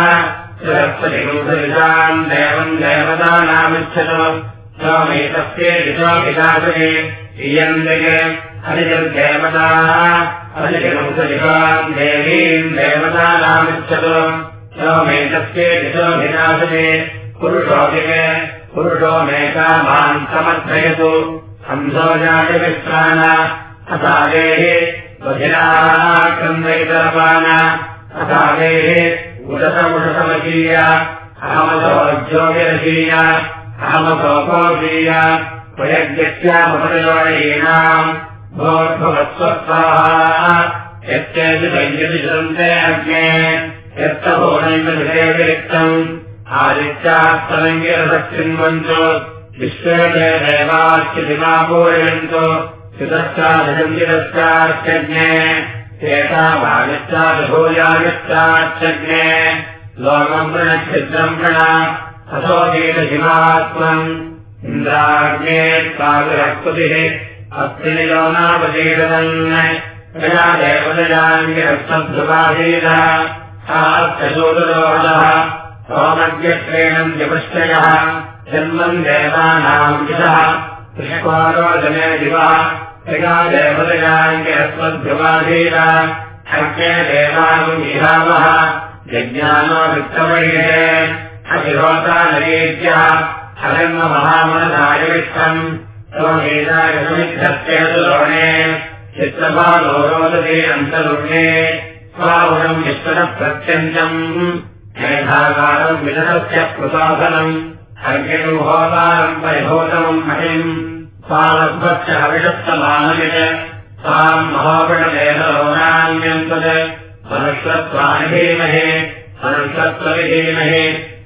बृहस्पतिगुंसहिताम् देवम् देवतानामृच्छतु स्वमेतस्य दिशोभिराधये इयन्दिक हरिजर्देवताः हरिजगुंसहिताम् देवीम् देवतानामृच्छतु स्वमेतस्य दिशोभिराधये पुरुषोदिक पुरुषो मेकामान् समर्थयतु हंसोजातिविश्राण असादेः वधिराक्रन्दयितरपान असादेः उषसमुषसमकीय अहमसोज्योतिरशीय वयज्ञस्यामपदयोगीनाम् भोद्भवत्स्वत्वाः यच्चेति सञ्जतिशन्ते अग्ने। यत्तभोनैकविषयविरिक्तम् आदित्यास्तलङ्गिरसचिन्वन्तु विश्वे देवाश्चिमापूरयन्तु चितश्चाधिरश्चार्चज्ञे एतावागश्चादिभूयागश्चार्चज्ञे लोकम् प्रणच्छिद्रम् प्रण इन्द्राग्ने काविरक्पतिः अस्तिनिलोनावतीरदन् प्रजा देवदजाङ्गिरस्तध्रुवाधीर साक्षसोदरोहदः सोमज्ञश्रेणम् जपश्चयः जन्मम् देवानाम् विषः कृष्णपारोजने दिवः। देवदजाङ्गिरस्वध्रुवाधीर अग्ने देवानुम् विहामः यज्ञानो वित्तमयिरे रोदते अन्तरुणे स्वाहुनम् विश्वनः प्रत्यञ्चम् मेधाकारम् विदधस्य प्रसाधनम् अर्घ्यनुहोतारम् परिभूतमम् महिम् स्वालब्धस्य हविषस्तमानयत् स्वाम् महोपणदेहलोनान्यन्तत् मनुष्यत्वानि धीमहे मनुष्यत्वविधीमहे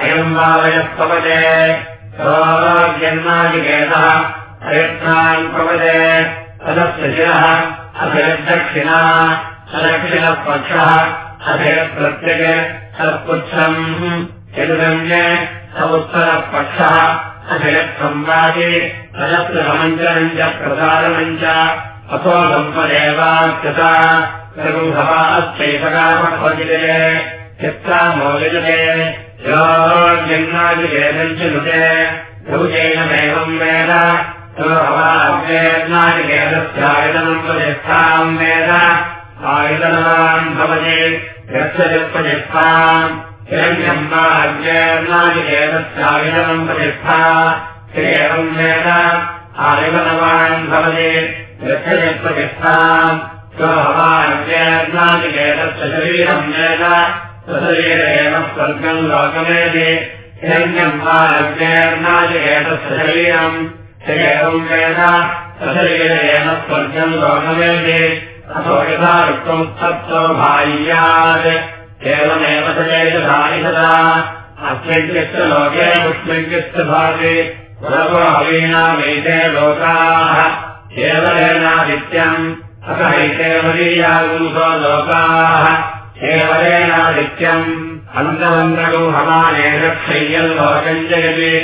अयम् वालयः पवते जन्मादिकेतः प्रयत्नान् प्रवदे। तदस्य शिरः अभिरद्दक्षिणा सदक्षिणः पक्षः अभिरप्रत्यग सत्पुच्छम् यदुरन्ये स उत्तरः पक्षः अभिरत्संवादे तदस्य समञ्चनम् च प्रसारणम् च सम्पदेवाच्यता सर्वभवा अस्यैषकामभजिते चित्ता योजन्नादिकेतम् च वेद ेनादिकेतस्यायतनम् प्रतिष्ठाम् वेद आयुधनवान् भवति यक्षप्रतिष्ठाम् हिरण्यम् वा अज्ञादिकेतस्यायुधनम् प्रतिष्ठा एवम् वेद आयुधनवान् भवति यक्षप्रतिष्ठाम् स्वहवाज्ञादिकेतस्य शरीरम् वेद स्वशरीर एव स्वर्गम् लोकमेति हिरण्यम् अज्ञादिकेतस्य शरीरम् वेद सशरीरेण स्वर्गम् लोकमेति। अथो यथा वृत्तम् तत्त्व बाह्यात् एवमेव सचैतधारितदा अस्मिन्यश्च लोके पुष्मिन्यश्च भाति। पुरवहवीनामेते लोकाः। केवलेनादित्यम्। अथ हैकेवलीयागुंसो लोकाः केवलेनादित्यम् अन्तवन्तगुहमानेन क्षय्यल्लोकम् जयति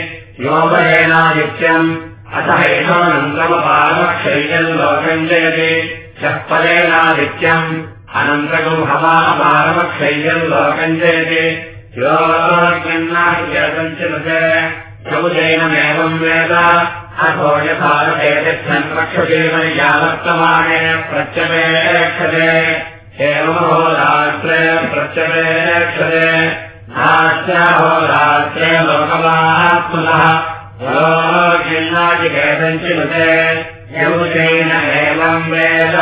योगेनादित्यम् अथ एषोऽनन्तमपारमक्षैर्यम् लोकम् जयति चःपदेनादित्यम् अनन्तगुहमापारमक्षैर्यम् लोकम् जयति योगन्नादित्यम् चिनुते यौजैनमेवम् वेद अथो यथारतेतिष्ठन् रक्षजीवनयावर्तमाने प्रत्यपेक्षते एवमहोरात्रे प्रत्यपेक्षते नास्याहोरात्रे योगिन्नादिकेतम् चिनुते यौजैन एवम् वेद।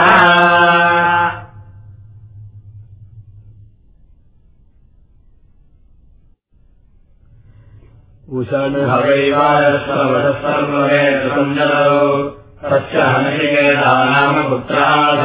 उषणहवैवायस्वरवधस्सर्ववे सुसञ्जलौ तस्य हनशिकेतानाम पुत्राः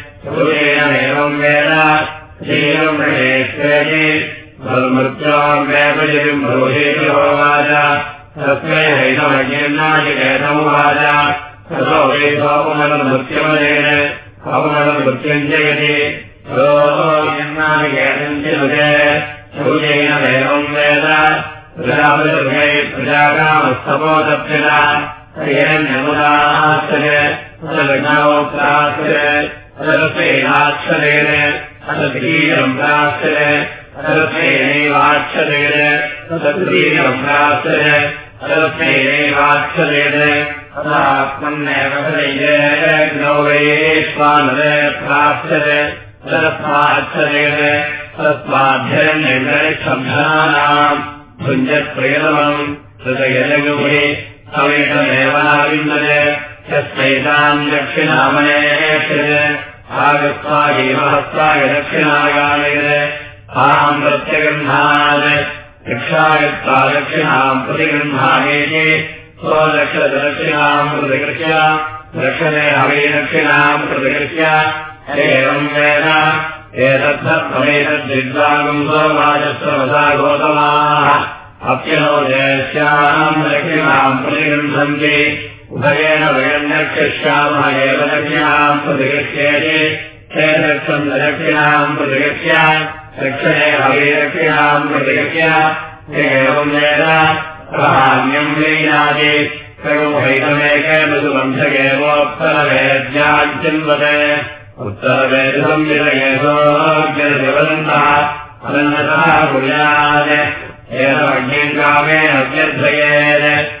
सूर्येणमेवम् वेद श्रीयम् वृणेष्वेति मृत्योमेवम् भरोषेति होवाच तस्मै हैतमज्ञन्नायकेनमुवाच ततो वेदोपमनमृत्यमनेन अपमनमृत्युम् जयति योज्ञन्नायकेनम् चिनुते सूर्येणमेवम् वेद प्रजापतिर्गै प्रजाकामस्तपोदप्यना हिरण्यमुदाश्चर्य तदग्नोत्राश्चर्य प्राश्चर्य तदस्यैनैवाक्षरेण तदधीरम् प्राश्चर्य तदस्यैनैवाक्षरेण तदात्मन्नेव गौरयेष्वानरे प्राप्स्यते। तदस्माच्छरेण तस्माध्ययन्यशब्दानाम् भुञ्जत्प्रियतमम् हृदयलगुहे समेतमेव नाविन्दते दक्षिणामनेष्यते आगत्वायैवहस्ताय दक्षिणागामयते आम् प्रत्यगृह्णात्। दक्षागत्वा दक्षिणाम् प्रतिगृह्णामेति स्वदक्षदक्षिणाम् प्रतिगृह्य दक्षिणे हवे दक्षिणाम् प्रतिगृह्य एवम् वेद। एतद्धमेतद्विद्वागम् सोमाजस्वमसा गौतमाः। अप्यनो जयस्याम् दक्षिणाम् प्रतिगृह्णन्ति उभयेन वयन्यक्षश्यामः एव दक्षिणाम् प्रतिगृह्येति एतक्षम् दक्षिणाम् प्रतिगृह्य दक्षिणे हवे दक्षिणाम् प्रतिगृह्य एवम् वेद। प्राण्यम् लीनादि करुभैतमेकमधुबन्धकेवोत्तरवेद्याञ्चिन्वते उत्तरवेदम् विलयेतोऽग्निर्विवदन्तः अनन्यतः कुर्यात् एतमग्निम् कामेन व्यर्थयेत्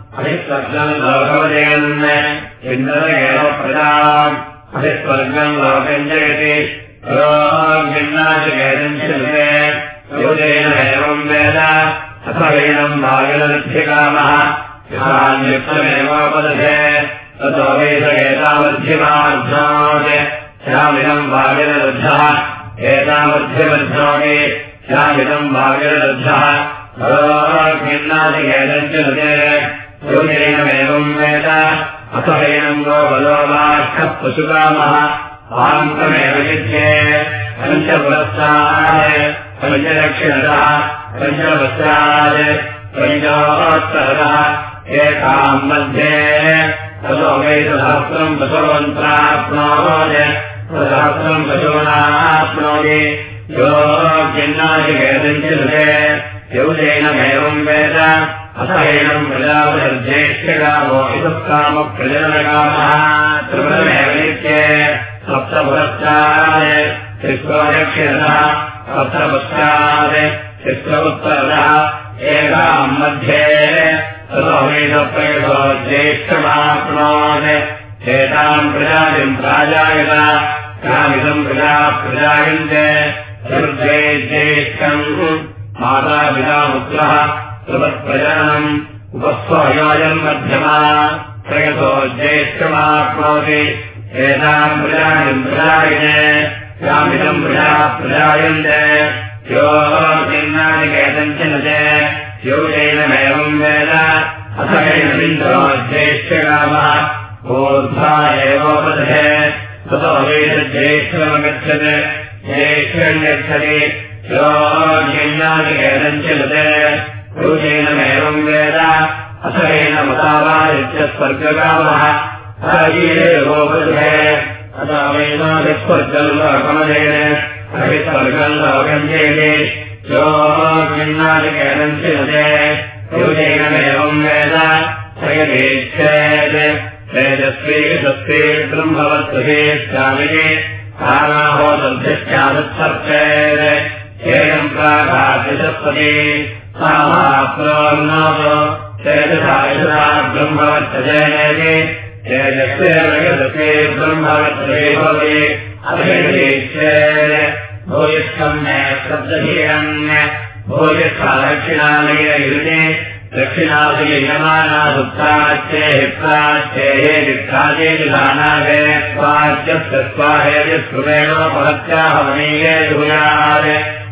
अधिस्वर्गम् लोकमजयन् इन्दरगेव प्रजाम्। अधिस्वर्गम् लोकम् जयति भिन्नाचकेदञ्चिन्ते योजेन एवम् वेद। हैनम् भागलब्ध्यकामः युक्तमेवोपदधे ततो श्यामिदम् भागिरलब्धः एतामध्यमध्यानि श्यामिदम् भागिरलब्धः भिन्नादिगेदञ्चिनते वेद पशुकामः। आन्तमेव युध्ये पञ्चपुरस्तात्। पञ्चदक्षिणतः। पञ्चवस्त्रात् पञ्चोत्तरतः। एकाम् मध्ये। पशुवन्त्राप्नोत्। सहस्रम् पशूनाप्नोति यो भिन्नादिवेदञ्चिनुते यौजेनमेवम् वेद अथ प्रजापतिर्ज्येष्ठकामो इदुःकामप्रजनकामः त्रिपुरमेव नित्ये सप्तपुरस्तात् त्रिस्वदक्षिणतः सप्तपश्चात् त्रिस्वोत्तरतः एकाम् मध्ये वेदप्रयसो ज्येष्ठमाप्नोत् एताम् प्रजातिम् प्राजायत यामिदम् प्रजा प्रजायन्ते ऋर्जे ज्येष्ठम् मातापितामुत्रः त्रिवत्प्रजननम् उपस्वयोजम् मध्यमा त्रयसो ज्येष्ठमाप्नोति एताम् प्रजातिम् प्रजायते। यामिदम् प्रजा ऊर्ध्वा एवोपदधे ततो वेदज्येष्ठमगच्छत्। ज्येष्ठम् गच्छति। यो जिन्नादिकेतञ्चिनते योजेनमेवम् वेद अथ कैनमुतावादित्यस्वर्गकामः एवोपदधे अथ वैनादिस्वर्गम् लोकमदेन हरिस्वर्गम् लोकञ्चेति यो भिन्नादिकेदञ्चिनते योजेनमेवम् वेद त्रयदेच्छेत् तेजस्वी सस्ते ब्रह्मवत्सहे स्वामिने कामाहोदभ्यश्चादुत्सर्चेत् हेयम् प्रागादिशस्पति सामाप्नोन्नोत तेजसायुषा ब्रह्मवत्सजयनेति तेजस्वेर्वयदसे ब्रह्मवत्सहे भवति अभिषेच्छेत् भूयिष्ठम् मे शब्दहीरण्य भूयिष्ठादक्षिणालययुजे दक्षिणाभियमाना दुःखाच्चेः प्राच्चेः दिक्खाचेतिधानागे स्वाच्यस्वाहेति स्कृमेणोपहत्याहमनीये धूयात्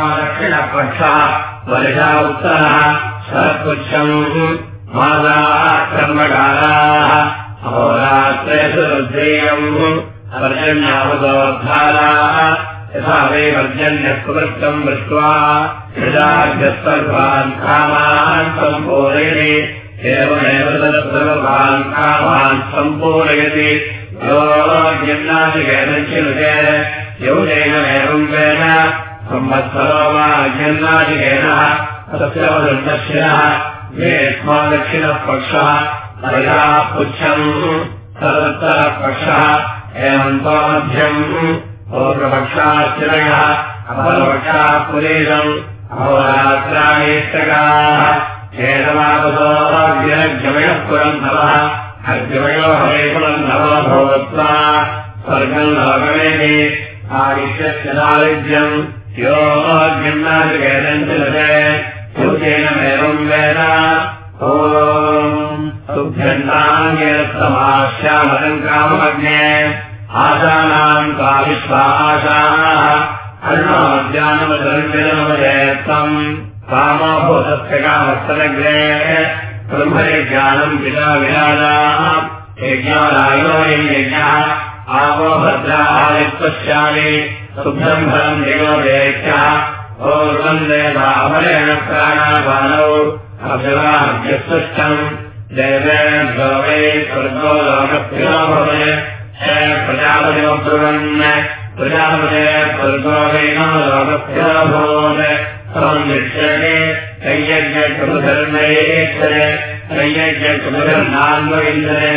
दक्षिणपक्षः वर्षा उत्तरः मासाः कर्मकाराः पर्जन्यावतोद्धाराः यथा वै पर्जन्यस्कृतम् दृष्ट्वा यदाभ्यस्पर्भान् कामान् सम्पूरयति। एवमेव तत्सर्वान् कामान् सम्पूरयति यौनेनमेवम् वेद संवत्सरो वा अज्ञन्नादिकेनः तस्य वदन्तशिरः येष्मा दक्षिणः पक्षः प्रजाः पुच्छम् तदुत्तरः पक्षः एवम् त्वमध्यम् पूर्वपक्षाश्चरयः अपरपक्षाः पुरीशम् अहोरात्राणेष्टकाः एतमापसोऽग्निरग्निमयः पुरन्धवः अग्निमयो हरे पुरन्धवो भवत्वा स्वर्गम् लोकमेति तुभ्यन्ताङ्गेरस्तमाश्यामलम् काममग्ने। आशानाम् का विश्वाशाः अर्णोद्यानवदर्जनमजेत्तम् कामोभूतस्य कामस्तनग्रे। ब्रह्मयज्ञानम् पिता विराजाः यज्ञालायो यज्ञः आवो भद्राहारित्वस्यामि शुभ्रम् फलम् देवोदेख्यः ओर्वन्देवामरेण प्राणापानौ अभिवाह्यस्पष्टम् देवेभ्यो वै स्वर्गो लोकप्रियो भवे हे प्रजापतिमब्रुवन् प्रजापते स्वर्गो वैनो लोकप्रियो भवोत् तम् दृश्यते कैयज्ञकृतधर्मयेक्षरे कैयज्ञकृतधर्मान्वविन्दरे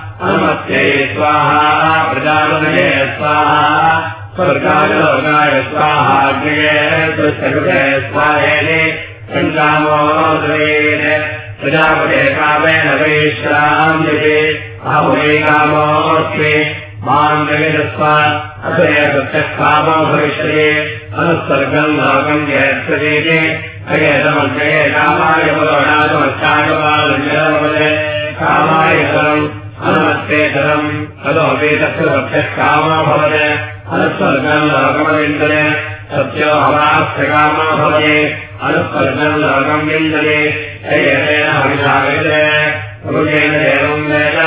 अनुमत्यै स्वाहा प्रजापतये स्वाहा स्वर्गालोकाय दुष्टकृते स्वाहेने सङ्कामोदयेन प्रजापते कामेन माम् वेदस्वा अतय सत्यकामो भविष्यते अनुस्वर्गम् लोकम् यत्सदेते अयतमग्नये कामाय पुरोणासमस्यागमालञ्जनमवदे अनुमत्तेतरम् तदोपेतस्य सत्यः कामो सत्यो अयतेन हविषागते रुजेन एवम् वेद।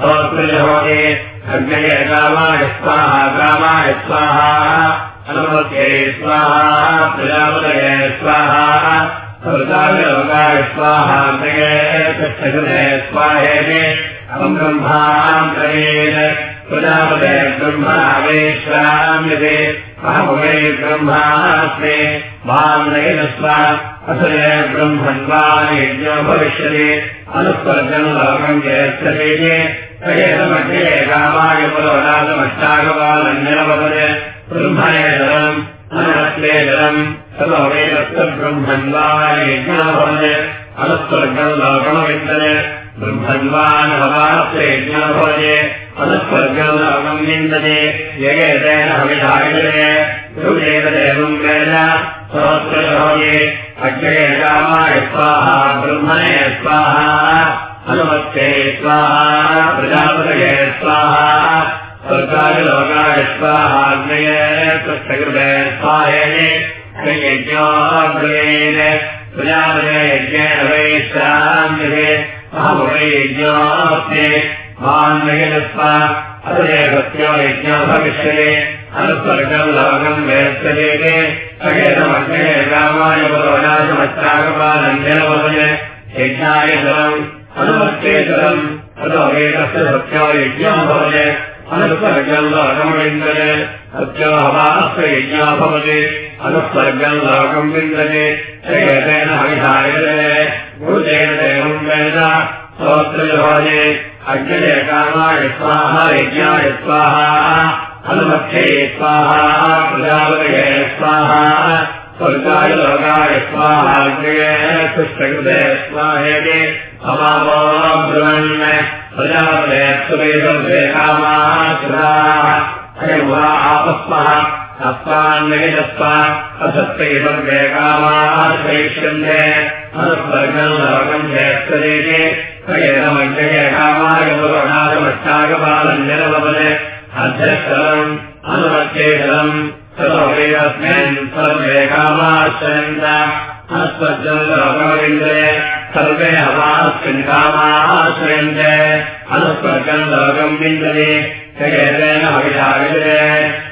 भवते अग्नये कामाय स्वाहा कामाय स्वाहा स्वाहा प्रजापतये स्वाहा। स्वर्गालोकाय स्वाहाग्नये स्वाहेने अहम् ब्रह्मान्तरेण प्रजापते ब्रह्मणावेश्वराम्यते अहमुमे ब्रह्मास्मे। वाङ्गेन स्व असले ब्रह्मन्वायज्ञो भविष्यति। लोकम् चेत्सते मध्ये कामाय पुरोनाथमष्टागवालन्यवदे ब्रह्मणे जलम् अनस्ते जलम् ब्रह्मन्वायज्ञो भवते। अनुस्वर्गम् लोकमविन्दने वेद। सहस्रशोये अग्रे कामाय स्वाहा। ब्रह्मणे स्वाहा। हनुमत्ते स्वाहा। प्रजापतये स्वाहा। स्वर्गादिलोकाय स्वाहाग्नये कृष्णकृते स्वाहेने। यज्ञोऽग्रेण प्रजापते यज्ञेन वैश्राम्यते अहमुपयज्ञोऽस्ते मान्नयस्व अतये सत्यो यज्ञो भविष्यते। अनुस्वर्गम् लोकम् वेत्सते अगेतमग्ने रामाय पुरोनाशमच्चागपालन्यनवदय यज्ञाय जलम् अनुमत्ते जलम् वेदस्य सत्यो यज्ञो विन्दते सत्यो हवास्य यज्ञो भवति अनुस्वर्गम् लोकम् विन्दते एतेन हविधायते गुरुतेन देवम् वेद स्तोत्रजोजे अग्नये कामाय स्वाहा यज्ञाय स्वाहा हनुमत्ये स्वाहा प्रजापतये स्वाहा स्वर्गाय लोकाय स्वाहाग्नये कृष्णकृते स्वाहेति अमावो ब्रुवन् प्रजापते सुवेदे कामाः आपस्मः अस्मान्वेदस्व असत्तैवर्गे कामाः श्रैष्यन्ते अनुस्वर्गम् लोकम् चेत्सदेते प्रयेदमग्नये कामाय पुरोणागमष्टागपालन्यनवपदे अध्यक्षरम् अनुमत्येशरम् ततो वेदस्मिन् सर्वे कामाश्रयन्त। अनुस्वर्गम् लोकमविन्दे सर्वे हवास्मिन् कामाश्रयन्ते। अनुस्वर्गम् लोकम् विन्दते जगेतेन हविषाविदे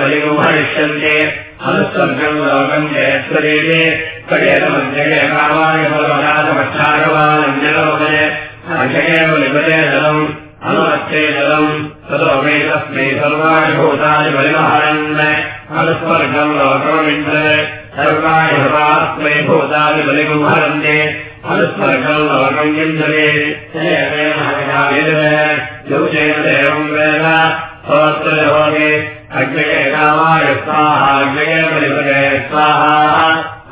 बलिगोहरिष्यन्ते अनुस्वर्गम् लोकम् जयत्वरेणे कडेतमध्यये कामाय भगवनाथमच्छागवानञ्जलोकये अजये बलिपदे जलम् अनुमत्ते जलम्। ततो वेदस्मै सर्वाणि भूतानि बलिमहरन् अनुस्वर्गम् लोकमिन्द्रे सर्वाणि भवास्मै भूतानि बलिमुहरन्ते अग्नये कामाय स्वाहा बलिपदे स्वाहा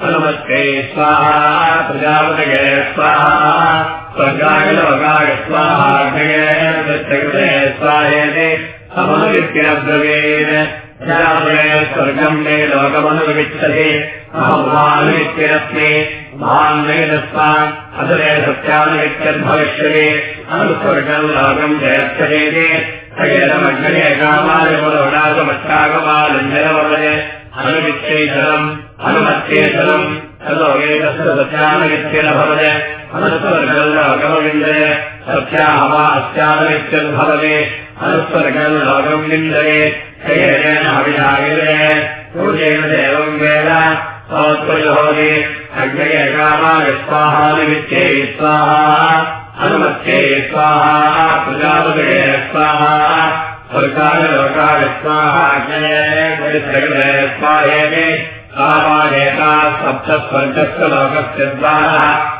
अनुमत्ते स्वाहा प्रजापतये स्वाहा स्वर्गाय स्वाहाग्नये कृते स्वाहेति प्रजापतये स्वर्गम् मे लोकमनुविच्छति अहमानुवित्यस्मि महान्वेदस्व। असरे सत्यानुवित्यद्भविष्यति अनुस्वर्गम् लोकम् सकेतमग्नये कामाय पुरोडागमष्टागमालञ्जनवदे अनुविच्छेशलम् अनुमत्येशलम् ततो वेदस्य सत्यानुवित्यनभवते अनुस्वर्गम् लोकमविन्दये सत्याः वा अस्यानुवित्यद्भवते अनुस्वर्गम् लोकम् विन्दये शयेन हविधागिरे पूजेन देवम् वेद स्तोत्रयोगे अग्नये कामाय स्वाहानुवित्ये स्वाहा। अनुमत्ये स्वाहा प्रजापतये स्वाहा। स्वर्गाय लोकाय स्वाहा अग्नये स्वाहेति। कामादेका सप्तस्वर्गस्य लोकस्य द्वारः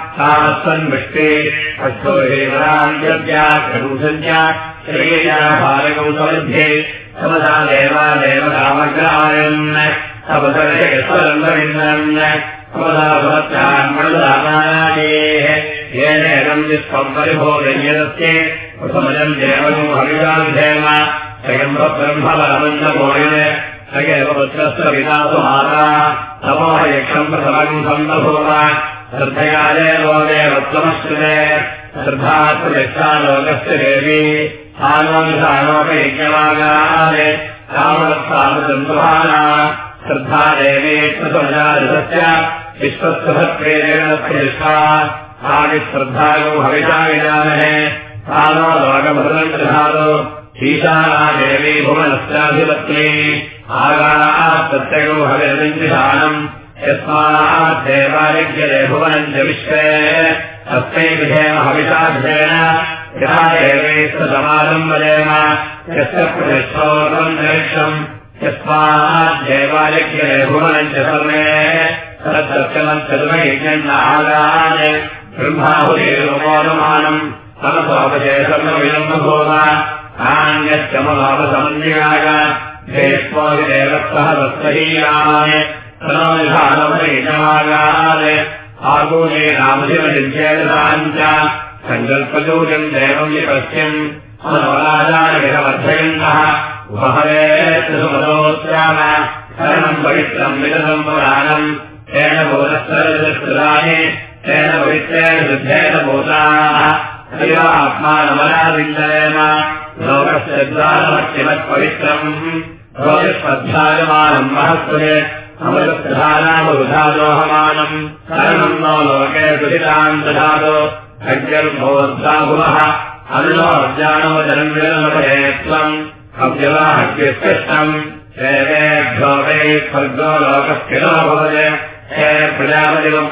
एवम् वेद तास्वन्वृष्टे अश्वराञ्जव्या खडूसञ्जा श्रेया भारकौ समध्ये समदा देवा देवतामग्रायन् येन विश्वम् परिभोगयस्य प्रथमजम् देवम् हविजाधेम स्वयम् ब्रह्मवरमन्दमोयन स एव पुत्रस्य विनासुमाता तमोहयक्षम् प्रथमम् सन्दभूम श्रद्धया देवोदेवत्वमश्रुते श्रद्धात्मयक्षा लोकस्य देवी। सानोपयज्ञमागारे रामरत्सामचन्द्रभाना श्रद्धा देवी विश्वत्सभत्वेन प्रतिष्ठा आदिश्रद्धायो हविषा विजामहे सानो लोकभद्रम् दधातु ईशाना देवी भुवनस्याधिपत्नी। आगाः प्रत्ययो हविर्विन्दिधानम् यस्मात् देवायज्ञरे भुवनम् च विश्वे तस्मै विधेम हविषाध्येन यथा देवायज्ञरे भुवनम् च सर्वे आगान् ब्रह्माहुरेरुमोदमानम् तमसोपशेषर्मविलम्बभूम नान्यश्चमलापसमन्याय देवत्सः तत्सहीयाय तनोनिधानमयजमागान् आगूने नामशिवनिध्येताम् च सङ्कल्पजूजम् देवम् विपश्यन् मनोराजानविधवर्धयन्तः उपहरेत्सुमदोत्याम शरणम् पवित्रम् विदधम् पुराणम्। तेन भूतस्तरदृष्कृतानि तेन पवित्रेण शुद्धेन भूताः। आत्मानमराविन्दयेन लोकस्य द्वारमक्षिमत्पवित्रम् रोजस्पध्यायमानम् महत्त्वे अमृतप्रधानामबुधादोहमानम् शरणम् नो लोके दुहिताम् दधातु अनुलोज्ञानो जनन्विरमपहे त्वम्। अव्यवाहव्यस्पष्टम् देवेभ्यो वै स्वर्गो लोकस्थिरो भवते। हे प्रजापतिवम्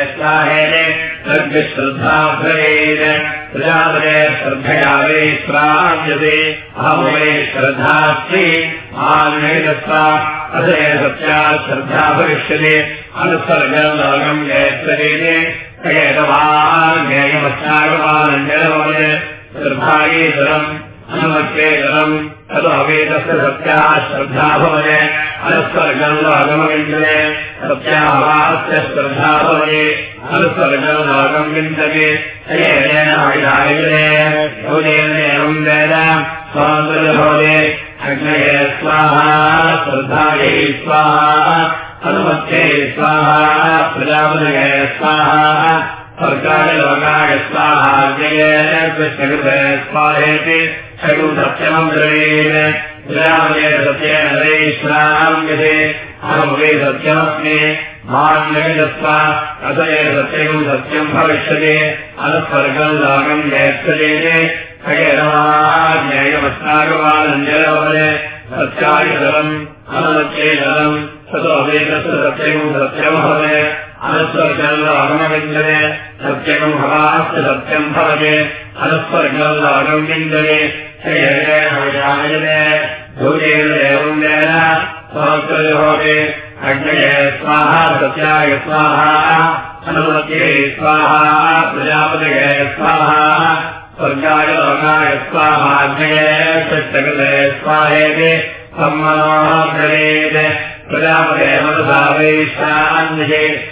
चक्षुषे स्वाहेने सर्गश्रद्धाभ्रयेन प्रजापते श्रद्धया वे श्राव्यते। अहं वै श्रद्धास्ति। आन्वेदस्वा अथे सत्या श्रद्धा भविष्यते। अनुसर्गलोकम् जयश्वरेणे ज्ञेयमस्यागमानञ्जलभवने श्रद्धायेतरम् अनुमत्येतरम् ततो वेदस्य सत्याः श्रद्धा भवने अनुस्वर्गम् लोकमविन्दने सत्याभास्य श्रद्धा भवने अनुस्वर्गम् लोकम् विन्दते एवम् वेद स्वान्तर्भवने अग्नये स्वाहा श्रद्धायै स्वाहा अनुमत्यै स्वाहा प्रजापतये स्वाहा स्वर्गायलोकाय स्वाहाग्नये कृष्णकृते स्वाहेति षडु सत्यमम् द्रवीण प्रजापते सत्येन हरेश्वराम्यते अहम् वे सत्यमस्मि। मान्यस्वा अतये सत्यम् सत्यम् भविष्यते। अनुस्वर्गम् लोकम् जयस्वते। ज्ञेयमस्तागवानञ्जलवने सत्यायुधरम् अनुमत्येधरम् ततो वेदस्य सत्यम् सत्यम् भवते। अनुस्वर्गल्लोकमविन्दने सत्यम् भवास्य सत्यम् विन्दने भूतेन एवम् वेद। सोत्तयोगे अग्नये स्वाहा सत्याय स्वाहा। अनुमत्ये स्वाहा प्रजापतये स्वाहा। स्वर्गाय लोकाय स्वाहाग्नये षट्टकृते स्वाहेति। सम्मनोः ब्रवीत् प्रजापते वैश्वान्विषे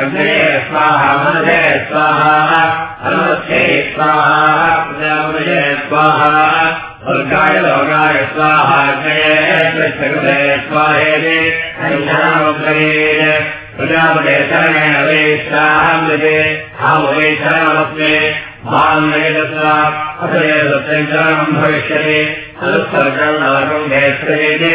अग्नये स्वाहा मनसे स्वाहा हनुमत्यै स्वाहा प्रजापतये स्वाहा स्वर्गाय लोकाय स्वाहाग्नये कृते स्वाहेति प्रजापते शरणेन वे स्वाहामृते अहमवे शरणमस्मि मान्येतस्वा अतये सत्यम् शरणम् भविष्यति अनुस्वर्गम् नरकम् भेष्यते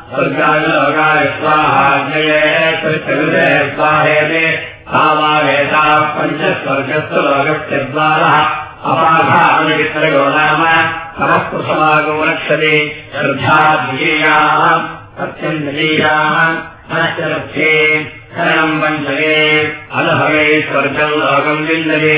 स्वाहेते आवावेता पञ्चस्वर्गस्य लोकस्य द्वारः अपाधामित्रयो नाम समस्पृशमागो रक्षते श्रद्धा द्वितीयाः सत्यम् द्वितीयाः अनश्चरक्षे शरणम् अनभवे स्वर्गम् लोकम् विन्दते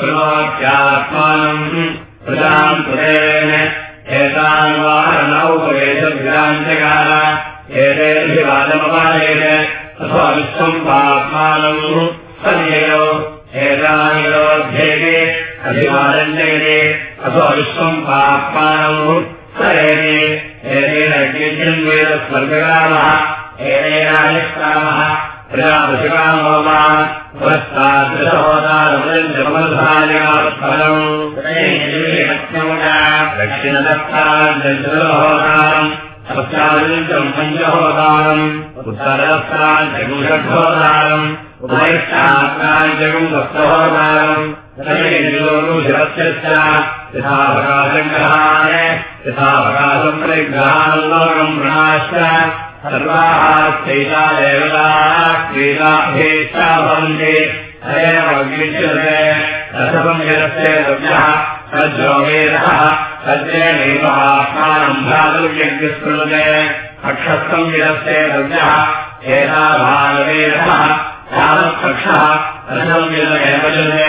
कृणोत्यात्मानम् प्रजाम् पुरेण एतान् वाहनौपवेशविराञ्चकार एतेभिवादमपायेन अथवा विश्वम् पात्मानम् सन्ययो एतानियोध्येये अभिवादञ्जयते अथवा विश्वम् पात्मानम् सरेणे एतेन अग्निजन्वेद स्वर्गकामः एतेनानिष्कामः प्रजापशिकामो वा दक्षिणदत्ताञ्जलहोदारम् सप्तादम् पञ्चहोदारम् उत्तरदत्ताञ्चगुषड्होदारम् उपैष्टात्राञ्चगम् सप्तहोदारम् शिरस्य यथावकाशग्रहाय यथावकाशम् परिग्रहाल्लोकम् प्रणाश्च रसपम् जलस्य द्रव्यः सज्जोगेदः सज्जेनैव आत्मानम् भ्रातुर्यज्ञस्पृणुते अक्षस्तम् जलस्य द्रव्यः एताभागवेदः यावत्कक्षः रसम् जलमेव जलते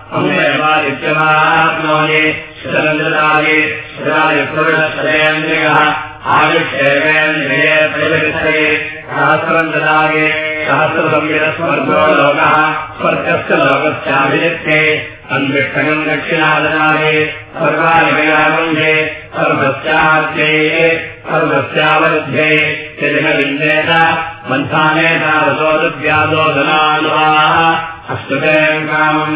प्रतिष्ठे सहस्रम् ददाये सहस्रसंविदस्वर्गो लोकः स्वर्गस्य लोकस्याभिजित्ते अन्विष्टकम् दक्षिणादनाये सर्वानिकयागुण्ठे सर्वस्याद्यये सर्वस्यावरुध्ये यदिनविन्देत मन्थानेतावसोदव्यादोदनानुवाः अस्तुतेम् कामम्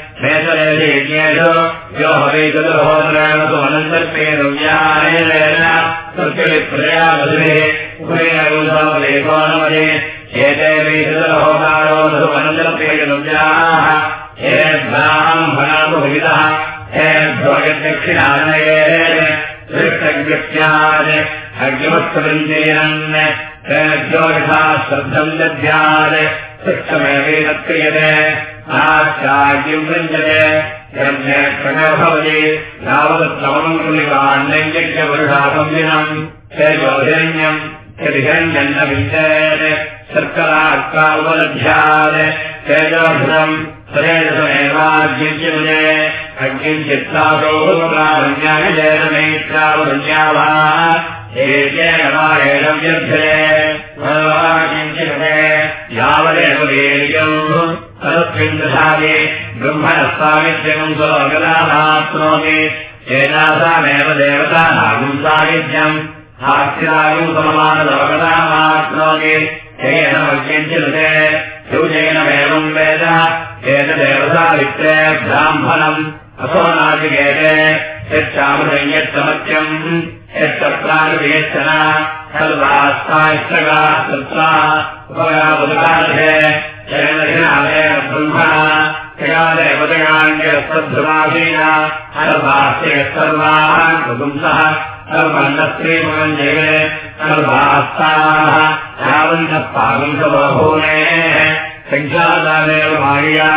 वेदलेषु यो हवैतुहोदरेण सुमनन्तर्पेरुव्यायेन कृत्यविप्रया मधुरे उभयगुणवलेकोनमदे एते वैतुहोदारो सुमनन्तर्पेरुव्याः हे ब्राह्मणानुभितः हे भोगदक्षिणानये दृष्टव्यक्त्यात् अग्निमस्तवृञ्जीरन् ज्योतिषा श्रद्धम् दध्यात् शिक्षमेवेदक्रियते नाश्चाज्यम् സാക്ഷാഗ്യം വൃഞ്ചത്തെ ബ്രഹ്മേക്ഷണഭവതി യാവത് ശ്രവണം കുളികാണ്ണയ്യ പുരുഷാസംവിനം ശരിയോഹിരണ്യം ശരിഹിരണ്യന്ന വിഞ്ചേത് ശർക്കരാക്രാവലഭ്യാത് തേജോഭിതം ശ്രേജസമേവാഗ്യജ്യമുനെ അഗ്നിം ചിത്താസോഹുപ്രാവണ്യാവിജേതമേത്രാവൃണ്യാവാ േജയമാഭ്യേ യാവരേണ एनं व्यर्थते यावदेव वीर्यम् तदस्मिन् दशादि ब्रह्मणस्वामित्यम् स्वगदामाप्नोति एतासामेव देवतानागुम् साहित्यम् हास्यागुम् सममानलोकदामाप्नोति येन वक्यञ्चिनुते यूजेनमेवम् वेद एतदेव साहित्ये ब्राह्मणम् सर्वास्ताष्टगा सत्ता जयनधिनादेन ब्रह्मणा जयादेवदयाङ्गस्वध्रुवासीना सर्वास्ते सर्वान् कुपुंसः सर्वन्नस्त्रीमुखम् जयवे सर्वास्ताः यावन्तः पागुंसबहूनेः सङ्ख्यादानेव मार्या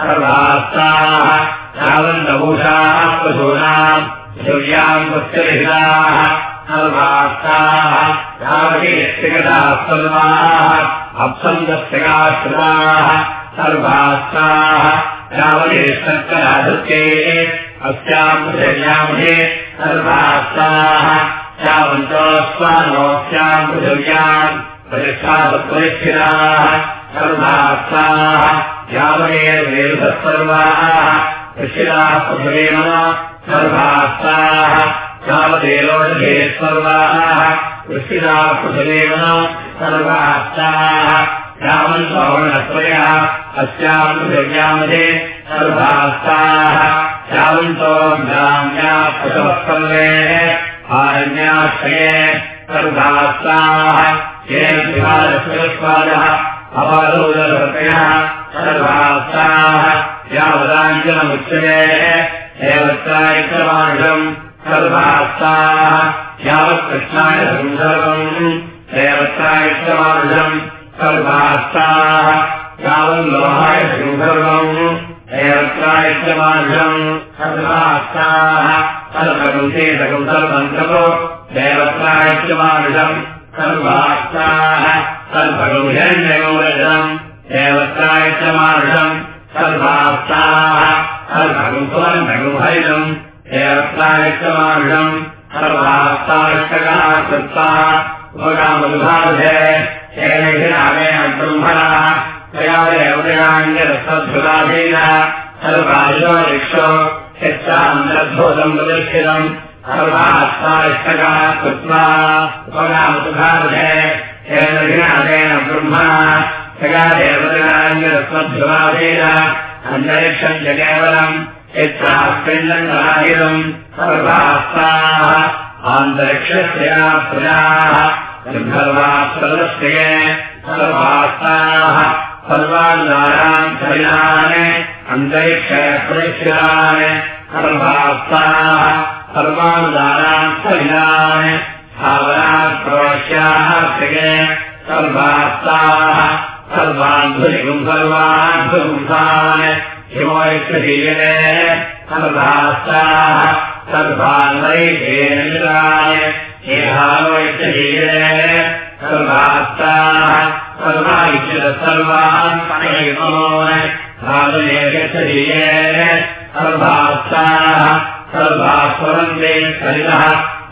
सर्वास्ताः यावन्तभूषाः पशूनाम् सूर्याम् पुष्करिहिताः सर्वास्ताः यावतीष्टिगताः सर्वाः अप्सन्दस्तिकाश्रिताः सर्वास्ताः यावतीष्टकराधृत्ये अस्याम् पृथिव्यामुहे सर्वास्ताः यावन्तोऽस्मानोऽस्याम् पृथिव्याम् प्रतिष्ठासत्परिष्ठिताः सर्वास्ताः यावनेर्वेदः सर्वाः प्रशिलाः पृथिवेन सर्वास्ताः यावदेलोषधे सर्वाः प्रशिलाः पृथिवेन सर्वास्ताः पृथिव्यामधे सर्वास्ताः यावन्तो ग्राम्या पशवः आरण्याश्रये सर्वास्ताः अपादोदरतयः सर्वास्ताः यावदाञ्जनमुच्यते देवत्रायक्रमाणम् सर्वास्ताः यावत्कृष्णाय संसर्गम् देवत्रायक्रमाणम् सर्वास्ताः यावल्लोहाय संसर्गम् देवत्रायक्रमाणम् सर्वास्ताः चेतकम् सर्वम् तपो देवत्रायक्रमाणम् सर्वास्ताः सर्वकम् हिरण्यगौरजम् देवत्रायक्रमाणम् सर्वास्ताः सर्वकम् सर्वास्ताष्टकः कृत्ताः उपगामदुभाधे हेनहिरामेण ब्रह्मणः प्रतिष्ठितम् सर्वास्ताष्टकः कृत्वा हेनहिरामेण ब्रह्मणः देवदयाङ्गरसद्भुताधीनः अन्तरिक्षम् च केवलम् यच्चास्मिन्नम् सर्वास्ताः आन्तरिक्षस्य प्रजाः सर्वास्त्रदस्ये सर्वास्ताः सर्वान्दारान् शैलान् अन्तरिक्षप्रदिश्यान् सर्वास्ताः सर्वान्दारान् शैलान् स्थावरात् सर्वास्याः सर्वास्ताः सर्वान्धुलिगुम् सर्वान्धुगुंसान् हिमोयक्षीयने सर्वास्ताः सर्वान्वैषेणाय हेहावैक्षीयने सर्वास्ताः सर्वायुष्य सर्वान् साधनेक्षीये सर्वास्ताः सर्वास्वरन्दे सरितः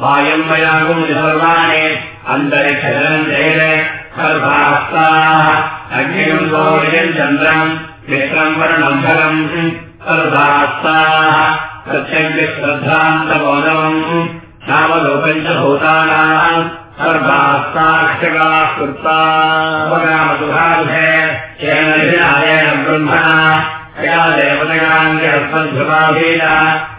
वायम् वयागुम् सर्वाणि अन्तरिक्षजनञ्जयेन सर्वास्ताः। अग्निम् चन्द्रम् मित्रम् वर्णम् फलम् सर्वास्ताः। प्रत्यङ्गश्रद्धान्तबोधवम् नामलोकम् च भूतानाम् सर्वास्ताक्षकाः कृत्वामसुभाषेण ब्रह्मणा। या देवतयान्यस्मद्भुवाभीन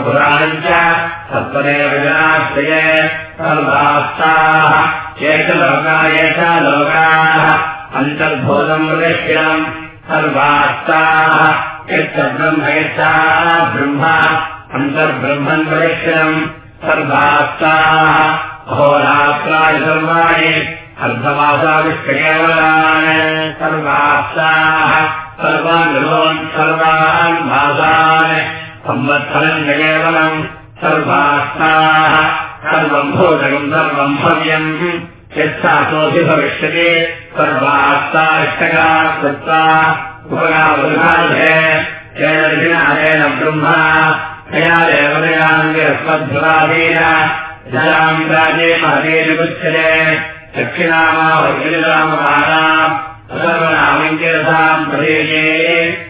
इतिहासपुराणम् च सत्त्वदेव सर्वास्ताः एषलोका एषा लोकाः अन्तर्भूतम् प्रदक्षिणम् सर्वास्ताः ब्रह्म यच्छा ब्रह्म अन्तर्ब्रह्मन् प्रदक्षिणम् सर्वास्ताः। अहोरात्राय सर्वाणि अर्धमासाविष्केवलान् सर्वास्ताः सर्वान् सर्वान् मासान् संवत्सरम् च केवलम् सर्वास्ताः। सर्वम् भोजकम् सर्वम् भव्यम्। यच्छासोऽपि भविष्यति। कृत्वा उपगावृहायेन ब्रह्मा महदेशुच्यते दक्षिणामावैरामकानाम् सर्वनामञ्जरसाम् प्रदेशे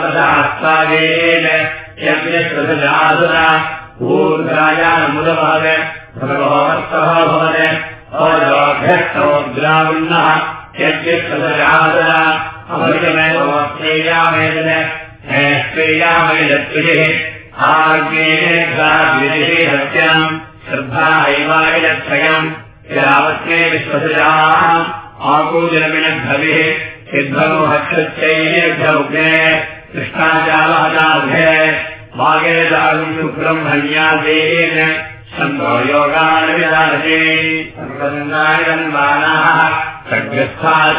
तथास्तागेन यज्ञश्वसजासुर ऊर्ध्रायामुदभाग भगवस्तः भवन् अयोभ्यस्तोग्राविन्नः यज्ञश्वसजासुर अमृतमेवोक्तेयामेदन श्रेयामयदत्विः आज्ञेभिः सत्यम् श्रद्धायैवायलक्षयम् यावत्ये विश्वसजाः आकूजनमिनद्भविः सिद्धमोहक्षत्यैर्भौग्ने कृष्णाचालहजाभ्ये वागेदागुम् सुब्रह्मण्यादेन सन्तो योगानि विदारति सर्वङ्गानि रन्वानाः खड्गस्था च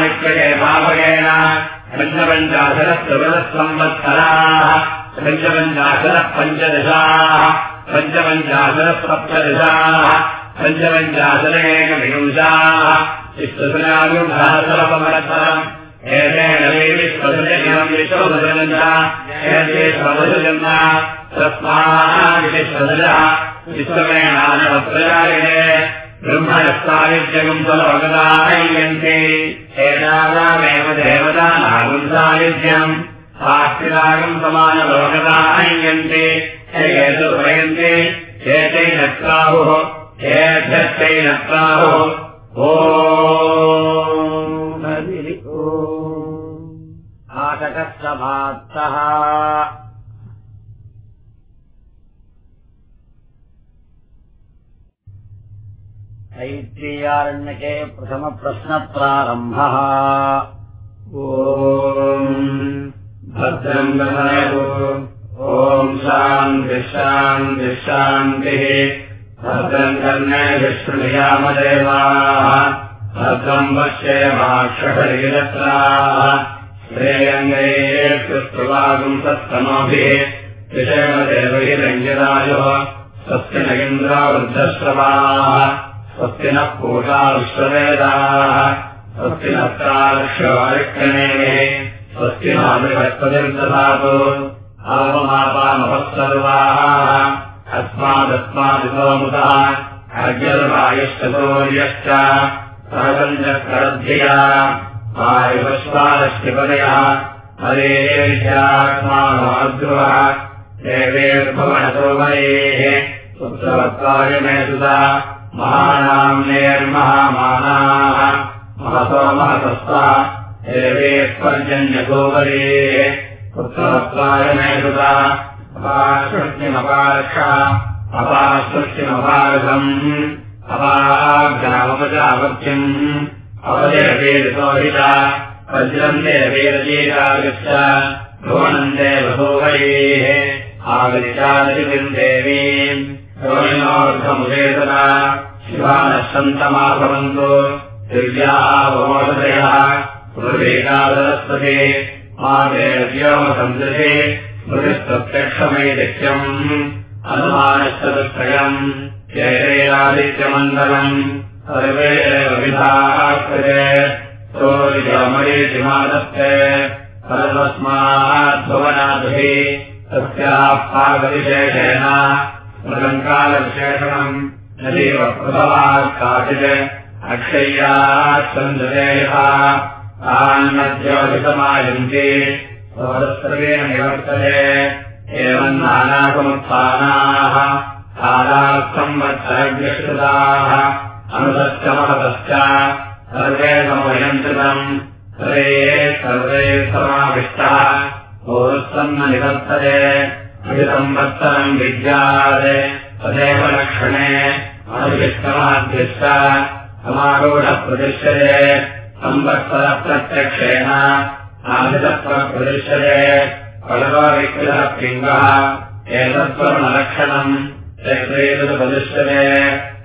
विक्रिये भावगेन पञ्चपञ्चाशरप्रबलसंवत्सराः पञ्चपञ्चाशरः पञ्चदशाः पञ्चपञ्चाशरः पञ्चपञ्चाशरेकविंशाः विश्वसनायुधासरपमरतरम् एतेन विश्वसजनम् विश्वसजनः तस्माविश्वसजः विश्वमेणानवत्रयायिने ब्रह्मयस्तायुज्यगम् फलवगदायन्ते एतादामेव देवतानागम् सायुज्यम् साक्षिरागम् समानलोकदायन्ते एतु प्रयन्ते एतैनत्राहुः एभ्यस्तैनत्राहुः ओ ऐत्रीयारण्यके प्रथमप्रश्नप्रारम्भः भद्रम् गमयो ॐ शान्तिशान्तिशान्तिः भद्रम् कर्णे विष्णुयामदेवाः भद्रम् पश्येमाक्षरीरत्राः श्रेयङ्गैस्तुवागुम् सत्तमोभिः विषयदेवैरञ्जरायोः स्वस्य न इन्द्रावृद्धश्रवाः स्वस्ति नः पूषा विश्ववेदाः स्वस्ति नस्ताक्षवारिक्षणे स्वस्ति नामृहस्पतिर्दधातु आवमापामपः सर्वाः अस्मादस्मादितोमुतः अर्जर्वायुश्चतोर्यश्च सहसञ्चकरद्धिया वायुपश्वादश्चिपदयः हरेर्यात्मानोऽद्रुवः देवेर्भवनतो वरेः पुत्रवत्वाय मे सुता महानाम्नेर्महामानाः महतो महतस्ता मे सुता अपासृष्टिमपारक्ष अपासृष्टिमपारकम् अपाग्रामपजावत्यम् देवेदजीरागच्छ भुवनन्दे बभूवैः आगच्छादिविम् देवीम् रोहिणोर्धमुदेतना शिवानः सन्तमाभवन्तु दिव्याः भवोदयः पुरुषेकादरस्पति मा देव्योमसन्दृशे स्मृतिप्रत्यक्षमैदित्यम् अनुमानश्चतुष्टयम् जयरेरादित्यमण्डलम् सर्वे विधाः कृते सर्वस्माद्भुवनादिभिः तस्याः पाकविशेषेण मृगङ्कालविशेषणम् नदीव प्रभवात् काचित् अक्षय्याः सन्ददेयः तान्नद्योधितमायन्ति सर्वेण निवर्तते एवम् नानासमुत्थानाः कालाः संवत्सरव्यश्रुताः अनुसत्यमहतश्च सर्वे समयन्त्रितम् सर्वे सर्वे समाविष्टः। पूर्वसन्न निवर्तते अभिसंवत्सरम् विद्यात्। तदेव लक्षणे। अनुविष्टमाद्यश्च समारूढः प्रतिष्यते संवत्सरप्रत्यक्षेण। आदितप्रप्रदिश्यते फलविकृतः पिङ्गः। एतत्स्वर्णलक्षणम् चक्रेतुपदिश्यते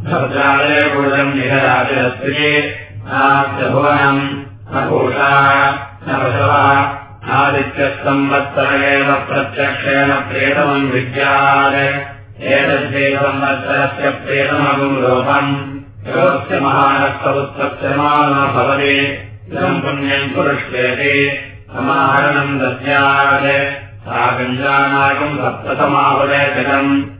विश्वादिमायामपतिस्पतावः भद्रालयपूजम् निहराजस्त्रिये भुवनम् न भूषा न पशवः आदित्यसंवत्सर एव प्रत्यक्षेण प्रेतमम् विद्यात्। एतद्वे संवत्सरस्य लोपम्। योस्य महानस्तवुत्पत्स्यमानो भवति। इदम् पुण्यम् पुरुष्येति। समाहरणम् दद्यात् सा गञ्जानाकम् सप्ततमावलेखनम्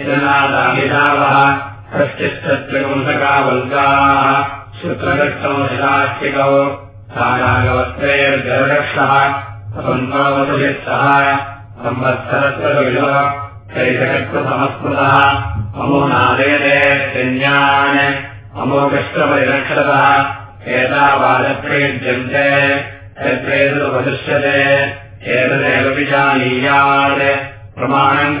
चिरनादामिधावः कश्चित्सत्यकुंसकावल्गाः शुक्रदक्षौ शिलास्तिकौ सायागवस्त्रैर्गरदक्षः सपन्तावतुभिः संवत्सरस्य कैतकत्वसमस्कृतः अमो नादेदे सैन्यान् अमोकष्टपरिरक्षतः एतावादप्रयुज्यन्ते यत्रेतुपदृश्यते एतदेव विजानीयात् प्रमाणम्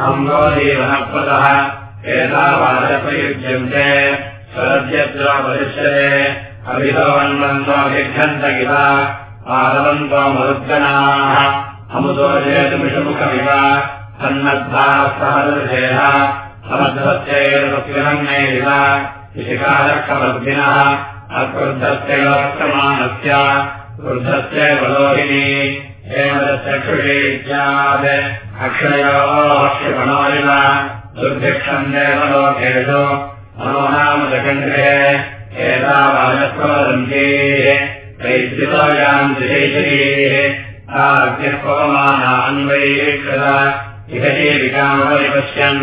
अम्बोदीवनपदः एतावादप्रयुज्यन्ते शरद्यत्र वदिष्यते अभिभवन्वन्तोऽभिघ्नन्त इव आदवन्तो मरुद्गणाः अमुदोजेतुमिषमुखमिव सन्नद्धाः सहदृशेः समध्वस्यैरन्यैरिव शिशिकालक्षमर्दिनः अक्रुद्धस्यैव वर्तमानस्य क्रुद्धस्य बलोहिनी हेमदचक्षुषे स्यात् अक्षयोः क्षिपणोरिव दुर्भिक्षम् देवलोकेषु मनोनामजगण्डे एतावाजस्वदन्तेः वैद्युतायाम् दिशैशरीः आज्ञपवमानान्वैक्षत इह जीविकामपरिपश्यन्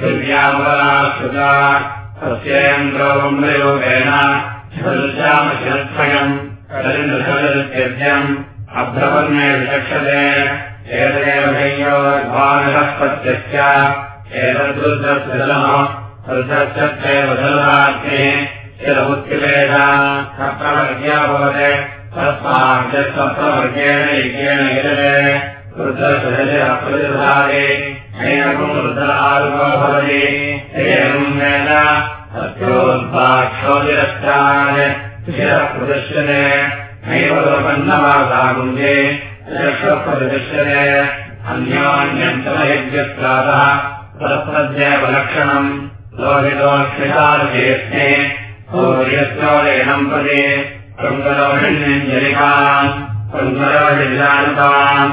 पृथिव्यावराश्रुता तस्येन्द्रो मृयोगेन शतश्यामशरत्रयम् कलिन्द्रशरत्यज्यम् अभ्रपन्ने भवते तस्मात् सप्तवर्गेण यज्ञेन यजते रुद्रशरप्रतिधारे नैनकम् रुद्रारुगो भवति एवम् वेद सत्योद्भाक्षोदिरस्तान् शिरप्रदर्शने नैव लोपन्नवासागुञ्जे लक्ष्मप्रदर्शने अन्योन्यन्तमयज्ञत्रातः परस्पद्येव लक्षणम् लोहितोक्षितार्जेष्णे सूर्यस्योदयनम् प्रति कृङ्गलोहिण्यञ्जलिकाम् कृङ्गलोहिजानुताम्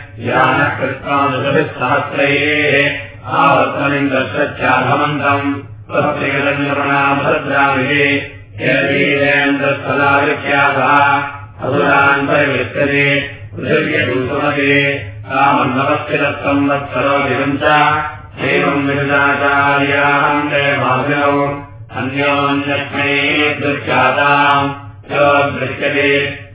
यानः कृत्वादशभिः सहस्रैः आवर्तनिन्द्रश्चाभमन्तम् स्वस्तिगतनिर्मणाभद्रामिः यदीरेन्द्रस्थलाविख्यातः असुरान् परिविष्टते पृथिव्यसुमते कामन्नवस्थिरत्वम् वत्सरोधिकम् च एवम् विरुदाचार्याहम् ते भागिनौ अन्योन्यस्मै दृश्याताम् यो दृश्यते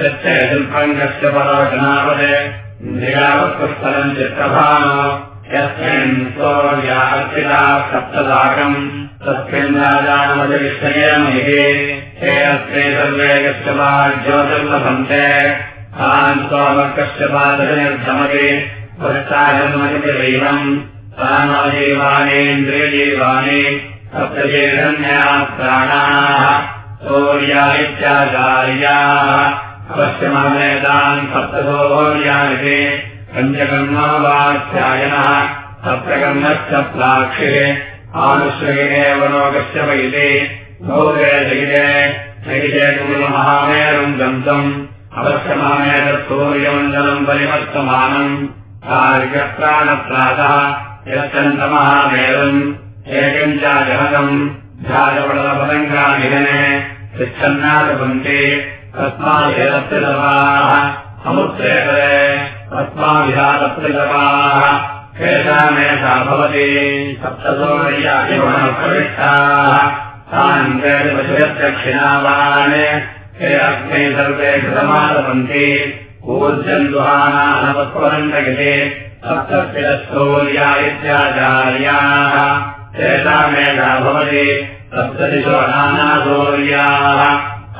सत्यशिल्पम् कश्यपरोचनावते निरावत्स्थलम् चित्रभानो। यस्मिन् सौर्या अर्पिता सप्तदाकम् तस्मिन् राजानमजविषयमहि हे अस्मे सर्वे कश्यपा ज्योतिर्लभन्ते। तान् सोमकश्यपादनिर्धमति पश्चाजन्मजिदैवम् तानजीवानीन्द्रियजीवानि सप्तचेतन्याः प्राणाः। सौर्या इत्याचार्याः अवश्यमवेदान् सप्तसौर्यानिति पञ्चकर्मवाध्यायनः सप्तकर्मश्च प्लाक्षिः आनुश्रयेव लोकस्य वैति भोगे जगिते जगिते महामेरम् गन्तम् अवश्यमहामेतत्सूर्यमण्डलम् परिवर्तमानम् कार्यप्राणप्रातः यच्छन्तमहामेरम् एकम् च जनकम् ध्याजपडलपदङ्गानिधने पृच्छन्नादपन्ति तस्मादेतत्रिलवाः समुद्रेतरे तस्माविधातत्रिलवाः केषामेषा भवति तान् वेदपशुदक्षिणावान् हे अस्मै सर्वे कृतमादपन्ति ऊर्जन्दुहानानवत्परन्तगिते सप्तशिरस्तौर्या इत्याचार्याः तेषामेषा भवति सप्तदिशो नानासौर्याः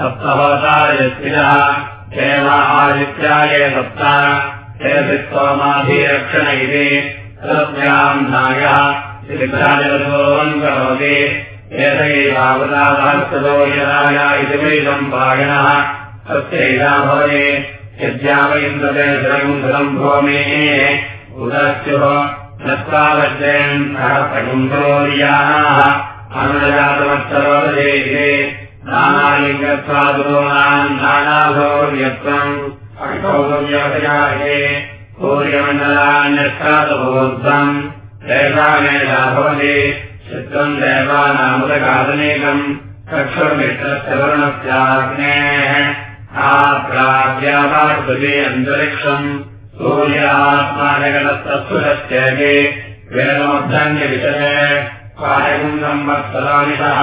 सप्तहोतायस्थिरः हेम आदित्याय सप्त। हे स्तोमाभिरक्षण इति तस्याम् नायः। श्रीभ्राजलसोऽम् करोति। यद्यावैन्द्रते शिरगुन्धरम् भूमेः। उदस्युः। नत्वावश्यन् सहस्रगुन्धरोर्याः अनुजातमत्सरोदे सूर्यमण्डलान्यष्टादभूर्धम् देवामेषा भवति चित्रम् देवानामुदकादनेकम् चक्षुर्मित्रस्य वर्णस्याग्नेः आप्राव्यावाकृते अन्तरिक्षम् सूर्यात्मानगणस्तस्वशस्येति वेदमभ्यन्यविषये कायगुम् संवत्सरानिशः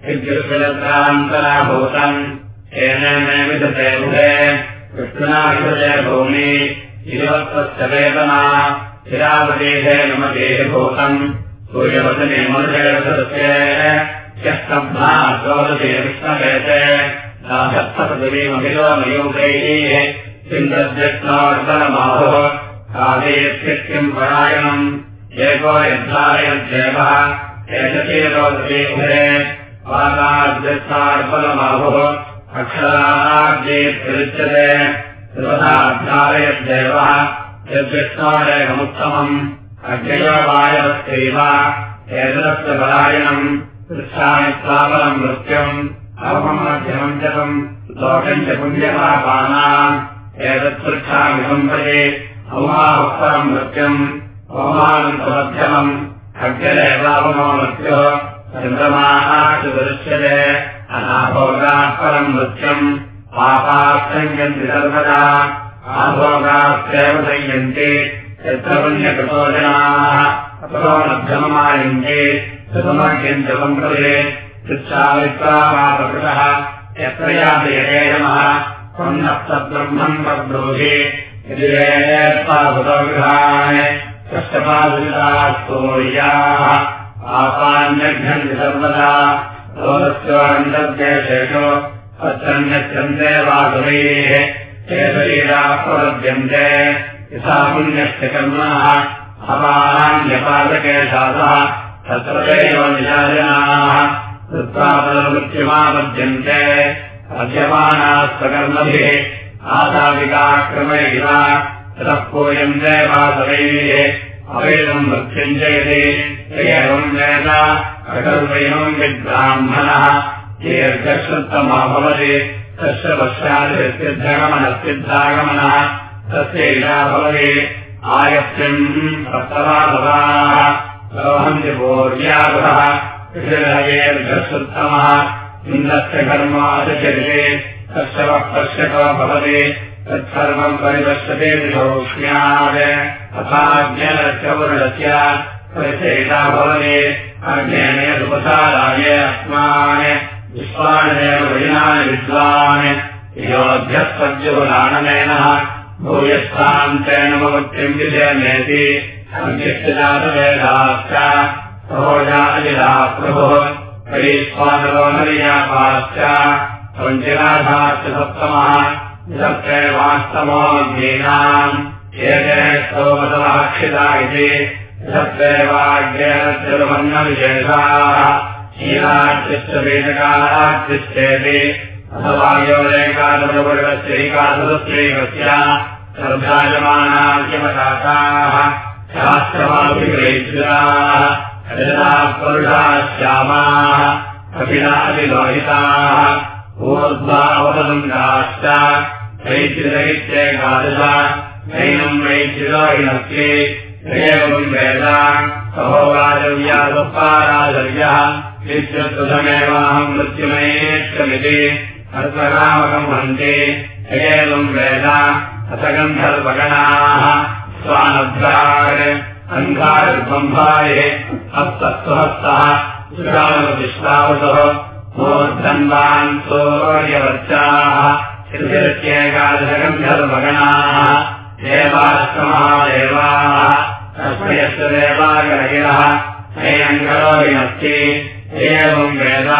चलोदति विद्युत्तरान्तराभूतम् येन मे विदते बुधे कृष्णा विदते भूमि। शिवत्वस्य वेदना। शिरावदेशे नमदेः भूतम्। सूर्यवचने मनुषयस्य ह्यस्तब्धा द्वादशे विष्णवेते। सप्तपृथिवीमभिलोमयोगैः इन्द्रद्यक्ष्णावर्तनमाहुः कालेत्यम् परायणम्। एको यद्धारयद्देवः एततीरोदते उभे अक्षराद्येत्युच्यते। सर्वदाध्यारयद्देवः यद्विष्णोरेकमुत्तमम्। अग्नयो वायवस्यैव एतदस्य परायणम् पृच्छामि स्वाबलम् मृत्युम्। अवमम् मध्यमम् जपम् लोकम् च पुण्यपापानाम्। एतत्पृच्छामि सम्प्रति। अवमाहुत्तरम् मृत्युम्। अवमानम् मध्यमम् अग्रदेवावमो मृत्युः चन्द्रमाः दृश्यते अनाभोगाः परम् नृत्यम् पापाः संयन्ति सर्वदा। आभोगास्यैव संयन्ति। यत्र पुण्यकृतो जनाः अतो मध्यममायन्ते सुतमग्यन्तम् कृते शिक्षावित्रामापकृतः यत्र याति यतेजमः पुण्यस्तब्रह्मम् तद्ब्रूहि यदिपाभुतविधान् कष्टपादुतास्तोर्याः आपान्यघ्नन्ति सर्वदा लोकस्योऽन्तर्देशेषु तत्रन्यच्छन्ते वासुरैः ते शरीराः प्रलभ्यन्ते यथा पुण्यस्य कर्मणः। अपान्यपादके शासः तत्र एव निशाजनाः अद्यमानास्वकर्मभिः आदाविकाक्रमैव ततः पूयन्ते वासवैः अवेदम् मृत्युञ्जयति। एवम् वेद अकर्वैवम् विद्ब्राह्मणः। दीर्घश्रुत्तमा भवति तस्य पश्चादिसिद्धगमनसिद्धागमनः तस्य इषा भवति आयत्यम् सप्तवासवाः प्रवहन्ति पूर्व्यागः दीर्घश्रुत्तमः इन्द्रस्य कर्माचर्यते तस्य वक्तश्यको भवति तत्सर्वम् परिपश्यते सौक्ष्म्यात् तथा ज्ञानस्य वर्णस्य परिचयिता भवति। अज्ञानयदुपसाराय अस्मान् विश्वानेन वैनानि विद्वान्। योऽध्यस्तज्जुलाननेनः भूयस्थान्तेन भवत्यम् विजयमेति सङ्ख्यजातवेदाश्च सहोजाजिला प्रभुः। वैश्वानरोमर्यापाश्च पञ्चनाथाश्च सप्तमः सप्ते वास्तमोऽज्ञानाम् एते स्तोमतमक्षिता इति शीलाच्यश्च वेदकालाच्यश्चेति अथवा योरेकादशवर्गस्यैकादशस्यैकस्य सर्भायमानाद्यमशाखाः शास्त्रमाभिग्रहिताः रजनाः पुरुषाः श्यामाः कपिलादिलोहिताः चैत्रिदैत्येकादश नैनम् वैचिरोहिणस्य एवम् वेद मृत्युमयेष्टमिति अर्धरामकम् हन्ति एवम् वेद हस्तस्वहस्तः सुरामविश्वावसः मूर्धन्वान् सूर्यवर्चाः त्रिशत्येकादशगन्धर्वगणाः देवास्तमहादेवाः तस्मयस्य देवागणगिरः। नयङ्करोऽस्ति एवम् वेद।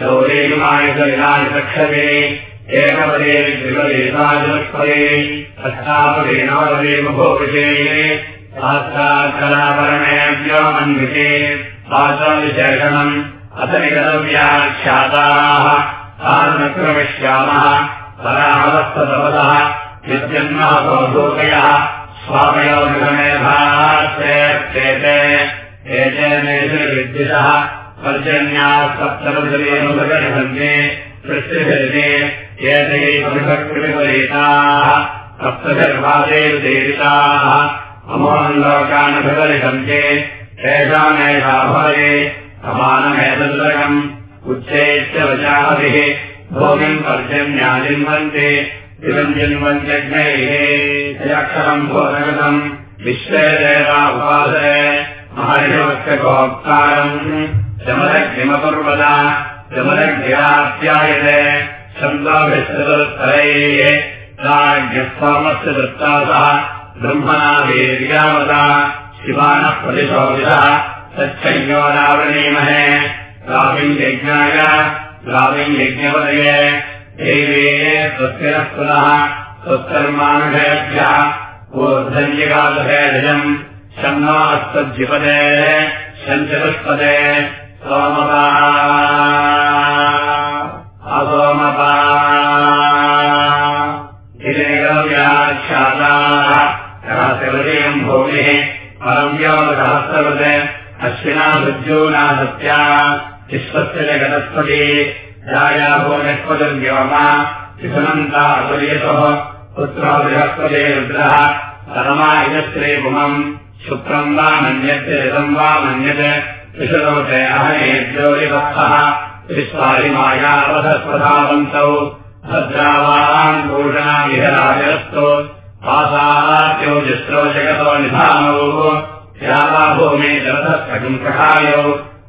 चौरीमायुधविनाशक्षते एकपदे द्विपदेशाजुष्पदे अष्टापदे नवपदे बभूविषये शास्त्राकलाभरणेभ्यो मन्विते। शास्त्रविशेषणम् अथ निगतव्याख्याताः। तान्नक्रमिष्यामः विद्युषः पर्जन्याः सप्तपदवीमुपगणसन्ति पृष्ठिभिर्नि एतैर्विभक्तिविपरीताः सप्तभिर्वादेवदेविताः अमोहल्लोकानभिपरिसन्ति तेषामेषा भवति समानमेतदुदकम् उच्चैश्च वचाभिः भूमिम् पर्जन्याजिन्वन्ति इदम् जिन्वन्त्यग्नैः अक्षरम् भोजगतम् विश्वे देवा उपासरे। महर्षवस्य गोक्तारम् शमदग्निमकुर्वदा शमदग्निराप्यायते छन्दोभिस्तरैः राज्ञस्वामस्य दत्तासः ब्रह्मणा वीर्यावता। शिवानः प्रतिशोभितः तच्छयो रावणीमहे राविम् यज्ञाय यज्ञपदये देवे स्वस्तिनः पुनः स्वत्कर्मानुषयभ्यः ऊर्धन्यकालभेदजम् शन्नास्तद्विपदे शञ्चतुष्पदे सोमपा। असोमपा। ख्याताः भूमिः परव्योमसहस्रवत् अश्विना भुज्योना सत्या शिशुनन्ता तुल्यतः पुत्रो बृहस्पते रुद्रः सरमा इदश्री पुमम् शुक्रम् वा मन्यते ऋतम् वा मन्यते त्रिशुलोके अहनेभ्योरिभक्तः विश्वारिमायावधस्वधावन्तौ भद्रावान् भूषणाविहराजस्तु पासात्योजिस्रो जगतो निधानौ श्यावा भूमे जलधस्कम् कषायौ कावश्विना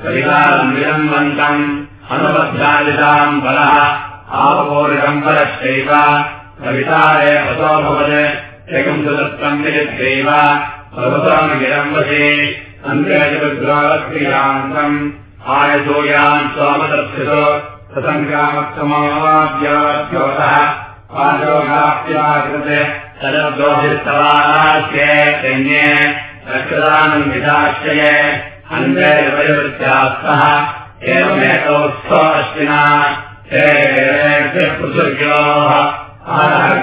कवितारम् विलम्बन्तम् अनुबद्धादिताम् बलः सर्वताम् विलम्बसे अन्तर्जगद्वारक्रियान्तम् आयसूयान् स्वामदर्शितो ससङ्ग्रामक्रमाद्योतः आयोगाप्याकृते तदद्रोहिस्तवास्य सैन्ये रक्तदानम् विधाश्रये अन्यवृत्यास्तः एवमेतौ अश्विना पृथुर्योः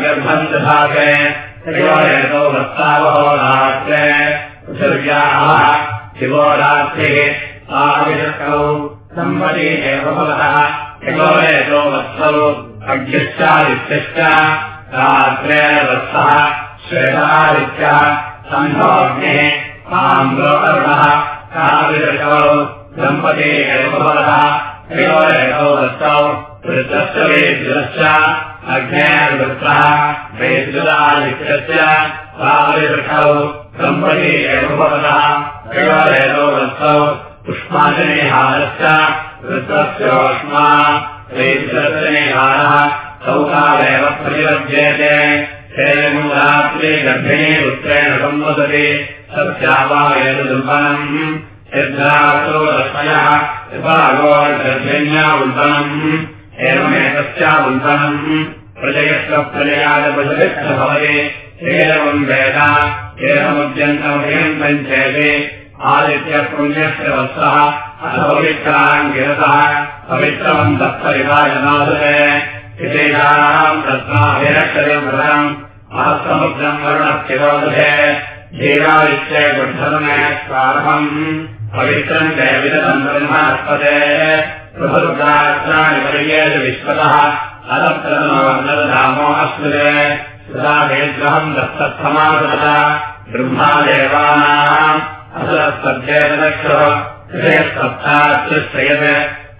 गर्भम् दधाते तयोरेतौ वत्तावहो रात्रे। पृथिव्याः शिवोरात्रिः आविशकौ सम्मति एव भवतः। ययोरेतो वत्सौ अग्निश्चादित्यश्च। रात्रे वत्सः श्वेतादित्यः सम्भोग्निः आम्रोकर्णः काविदशौ दम्पती वत्सौ वृत्तश्च वेद्युश्च अग्नेर्वृत्तः वेद्युदादित्यस्य काविदशौ दम्पती एव भवतः तयोरेतौ वत्सौ पुष्पाजनेहारश्च वृत्तस्योष्मा वेद्युदर्शनेहारः सौकालेव परिवर्ज्यते हेमूरात्रे गर्भिणी पुत्रेण संवदति सत्यावावेदुल्बनम् यद्रासो रश्मयः विभागोर्गर्भिण्या उल्बनम् एवमेतस्या उल्बनम् प्रजयस्व प्रजयादपशुभिश्च भवति। एवम् वेद एवमुद्यन्तमयम् पञ्चेति। आदित्यपुण्यस्य वत्सः अपवित्रान् गिरतः पवित्रवन्तः परिवायनादते विशेषाणाम् रत्नाभिरक्षरम् ब्रह्मस्पते प्रभुरुद्रात्राणि पर्येषु विश्वतः। अलप्रथमो अस्मृते सदा वेद्रहम् दत्तत्समासत ब्रह्मादेवानाम् असरस्तभ्येतदक्षः हृदयसप्ताश्रयत्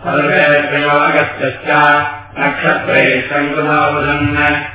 सर्वेत्रयोगस्य नक्षत्रे सङ्कृतावधन्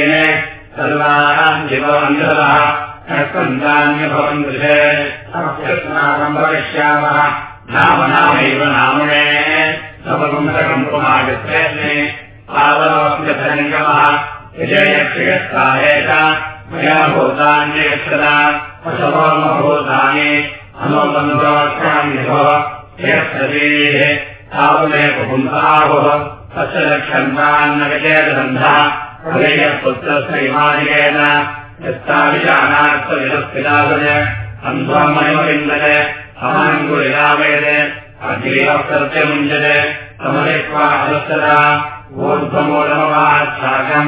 सर्वान् जीववन्तरः कस्कन्तान्यभवन् दृशे अस्माकम् भविष्यामः नाम नामैव नामने समपुंसकम् पुमागच्छेस्मि पावलोऽप्यसङ्गमः विजयक्षयस्ताहेत मया भूतान्यक्षदा असमोमभूतानि अनोबन्धोक्षान्यभव यक्षतीः तावमे पुंसाहुः तस्य ഹൃദയപുത്രശ്രീമാനികേന യത്താവിജാനാർത്ഥവിതസ്ഥിതാകത് അന്ധ്വാമണിമവിന്ദന് അമാങ്കുളിരാവേത് അഗ്രീവക്തൃത്യമുഞ്ചത് സമരക്വാഹസ്തത ഊർധ്വമൂലമവാച്ഛാകം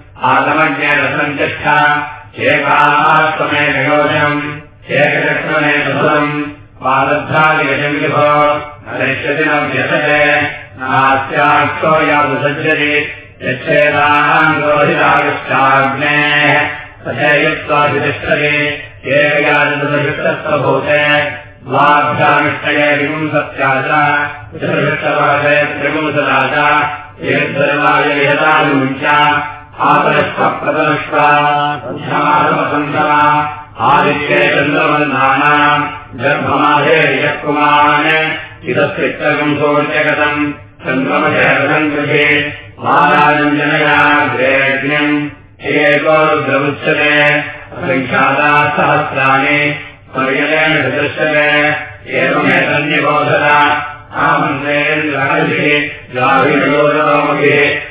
आगमज्ञेन सञ्चक्षा एकात्मने नियोजनम् एकचक्रमे सुभम् पादद्धादिगजम् विभो नश्यति न व्यसते नास्याक्षो यादुसज्जति यच्छेदानाम् रोहितागश्चाग्नेः तथैयुक्त्वाभितिष्ठति एकयादितभूते द्वाभ्यामिष्टये विपुंसत्या च त्रिपुंसदा च एकदर्वायविहतानुञ्च आपरष्टप्रदनुष्टासन्धवा आदित्ये चन्द्रबन्धानाम् गर्भमाधे यः कुमान् इतस्कृत्यकम् सोऽत्यगतम् चन्द्रमशरथम् गृहे महाराजम् जनयाग्रेज्ञम् एको रुद्रमुच्यते। सङ्ख्याता सहस्राणि पर्यलेन दृश्यते एवमेतन्यबोधन आमन्त्रेन्द्रहरिः गाभिर्योगोमभिः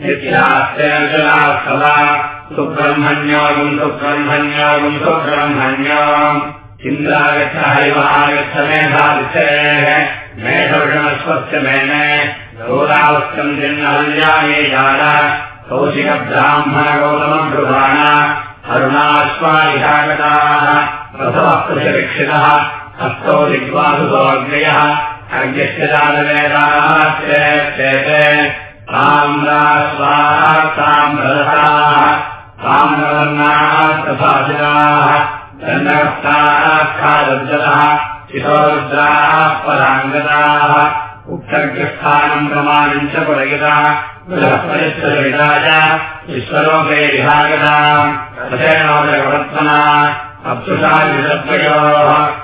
नित्यास्तेर्जलास्थला सुब्रह्मण्यागुम् सुब्रह्मण्यागुम् सुब्रह्मण्याम्। मेने गौरावस्यम् जिन्नहल्याये जाल कौशिकब्राह्मणगौतमभृभाण अरुणाश्वादिहागताः प्रथमः कृशवीक्षितः हस्तौ ताम्राश्वाः ताम्ररसाः ताम्रवर्णाः तथाशिराः दण्डहस्ताः खादज्जलः शिरोरुद्राः पराङ्गताः उक्तग्रस्थानम् प्रमाणम् च पुरयिता बृहस्पतिश्चरिता च विश्वलोके विभागताम् रथेनोदगवत्मना अप्सुषा विदद्वयोः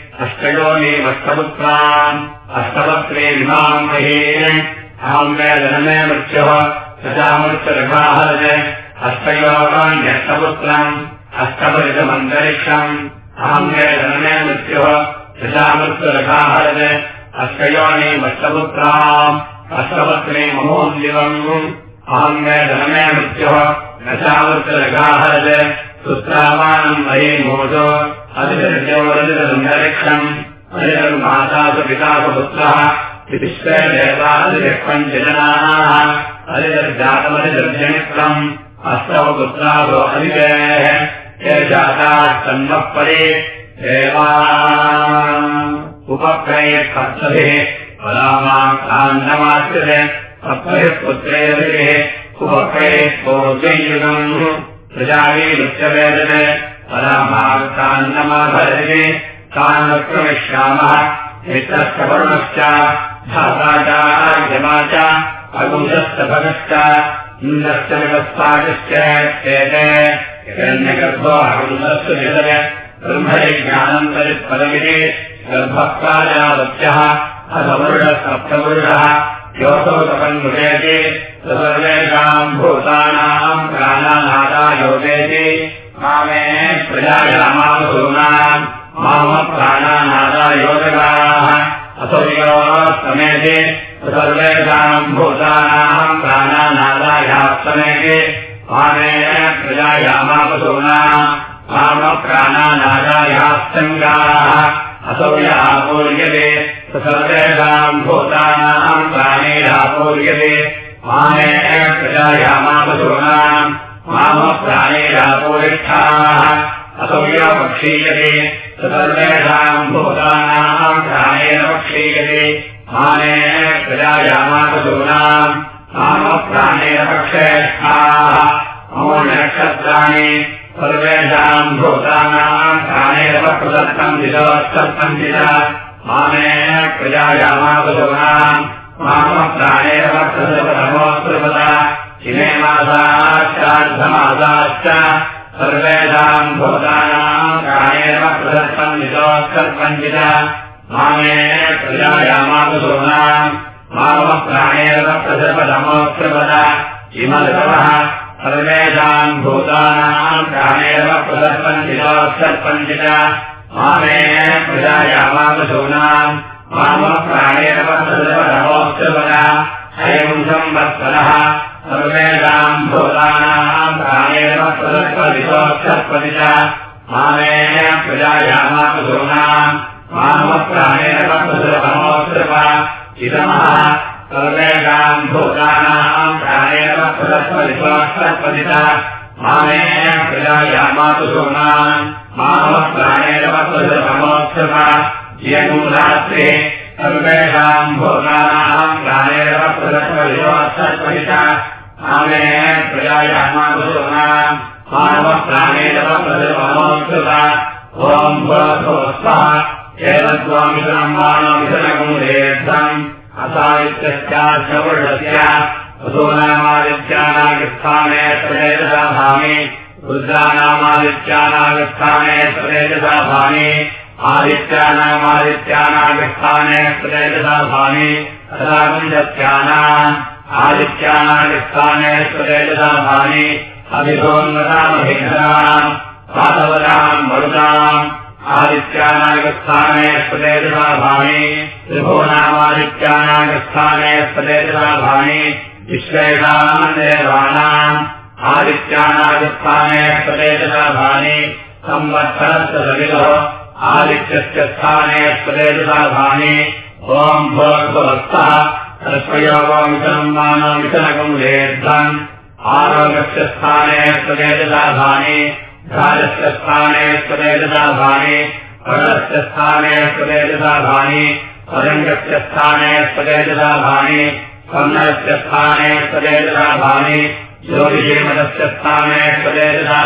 अष्टयोनीमष्टपुत्रान् अष्टवक्त्रे इमाम् महीन् अहम् मे जनमे मृत्युः सदामृत्युरघाहरज अष्टयोगान्यष्टपुत्रम् अष्टपरितमन्तरिक्षम् अहम् मे जनमे मृत्युः सदामृत्युरघाहरज अष्टयोनीमष्टपुत्राम् अष्टवक्त्रे ममोन्दिवम् अहम् मे जनमे मृत्युः दशामृत्युरघाहरज सुत्रामानम् मही मोजो पुत्रः विश्वेदेवादिपञ्चजनाः अधिकर्जातमधिकर्जनित्रम् अष्टौ पुत्रासु अधिकेः ये सन्मः परे देवा। उपक्रये कर्तभिः परामाकाण्डमाश्रिते सप्तभिः पुत्रेभिः उपक्रये पूर्वयुगम् प्रजावी नृत्यवेदते परामाकाण्डमाभरते तान् वक्रमिष्यामः मित्रश्च वरुणश्च धाता च अगुंसश्च भगश्च इन्द्रश्च व्यवस्थाकश्च एते हिरण्यगर्भो अगुंसश्च निदय ब्रह्मयज्ञानन्तरित्पदमिति गर्भकार्यावत्यः अधवरुणसप्तवरुणः योऽसौ तपन्मुदेति सर्वेषाम् भूतानाम् प्राणानादा योगेति मामे प्रजायामासूनाम् माम प्राणानादा योगकाः असौ समेति सर्वेषाम् भूतानाम् प्राणानादायास्तमेति मामे प्रजायामापसूनाम् माम प्राणानादायास्तङ्गाः असौ सर्वेषाम् भूतानाम् प्राणेरापूर्यते मामे प्रजायामापसूनाम् माम प्राणेरापूरिष्ठाः असौर्यपक्षीयते सर्वेषाम् भूतानाम् प्राणेन पक्षीयते माने प्रजायामापशूनाम् मामप्राणेन पक्षेष्ठाः नक्षत्राणि सर्वेषाम् भूतानाम् प्राणेन प्रदत्तम् दिशोत्सर्पम् दिश। माने प्रजायामापशूनाम् मामप्राणेन प्रदमोत्सृपदा इमे मासाश्चार्धमासाश्च सर्वेषाम् भूतानाम् प्राणेन प्रदत्तम् दिश मामे प्रजायामापशूनाम् मामप्राणेन प्रदपदमोत्सृपद इमदवः सर्वेषाम् भूतानाम् प्राणेन दिशोत्सर्पम् दिश मामे प्रजायामापशूनाम् मामप्राणेन प्रदपदमोत्सृपद अयम् संवत्सरः सर्वेषाम् भूतानाम् प्राणेन प्रदर्पदिशोत्सर्पदिश मामे प्रजायामापशूनाम् मामप्राणेन प्रदपदमोत्सृप इदमः सर्वेषाम् भूतानाम् प्राणेन प्रदर्पदिशोत्सर्पदिश मामे प्रजायामापशूनाम् मामप्राणेन प्रदपदमोत्सृप यगुरात्रे सर्वेषाम् भवस्वः एतद्वामिशनम् मानविशनगुणेर्थम् असादित्यस्याश्रवृषस्य वसूनामादित्यानागस्थाने स्वदेशसा भामि। रुद्रानामादित्यानागस्थाने आदित्यानामादित्यानागस्थाने भामि असागुञ्जत्यानाम् आदित्यानागस्थाने भामि अभिभोन्नतामभिघ्नाम् पादवताम् मरुताम् आदित्यानागस्थाने भामि त्रिभुवनामादित्यानागस्थाने भामि विश्वेषाम् देवानाम् आदित्यानागस्थाने स्वदेशसा भानि संवत्सरस्य सवितो आदित्यस्य स्थाने भानि ॐ लेद्धम् आरोग्यस्य स्थाने स्वदेशसा भानि राजस्य स्थाने स्वदेशसा भानि वर्णस्य स्थाने स्वदेशसा भानि परङ्गस्य स्थाने भानि स्वर्णस्य स्थाने भानि ज्योतिषीमतस्य स्थाने स्वदेशसा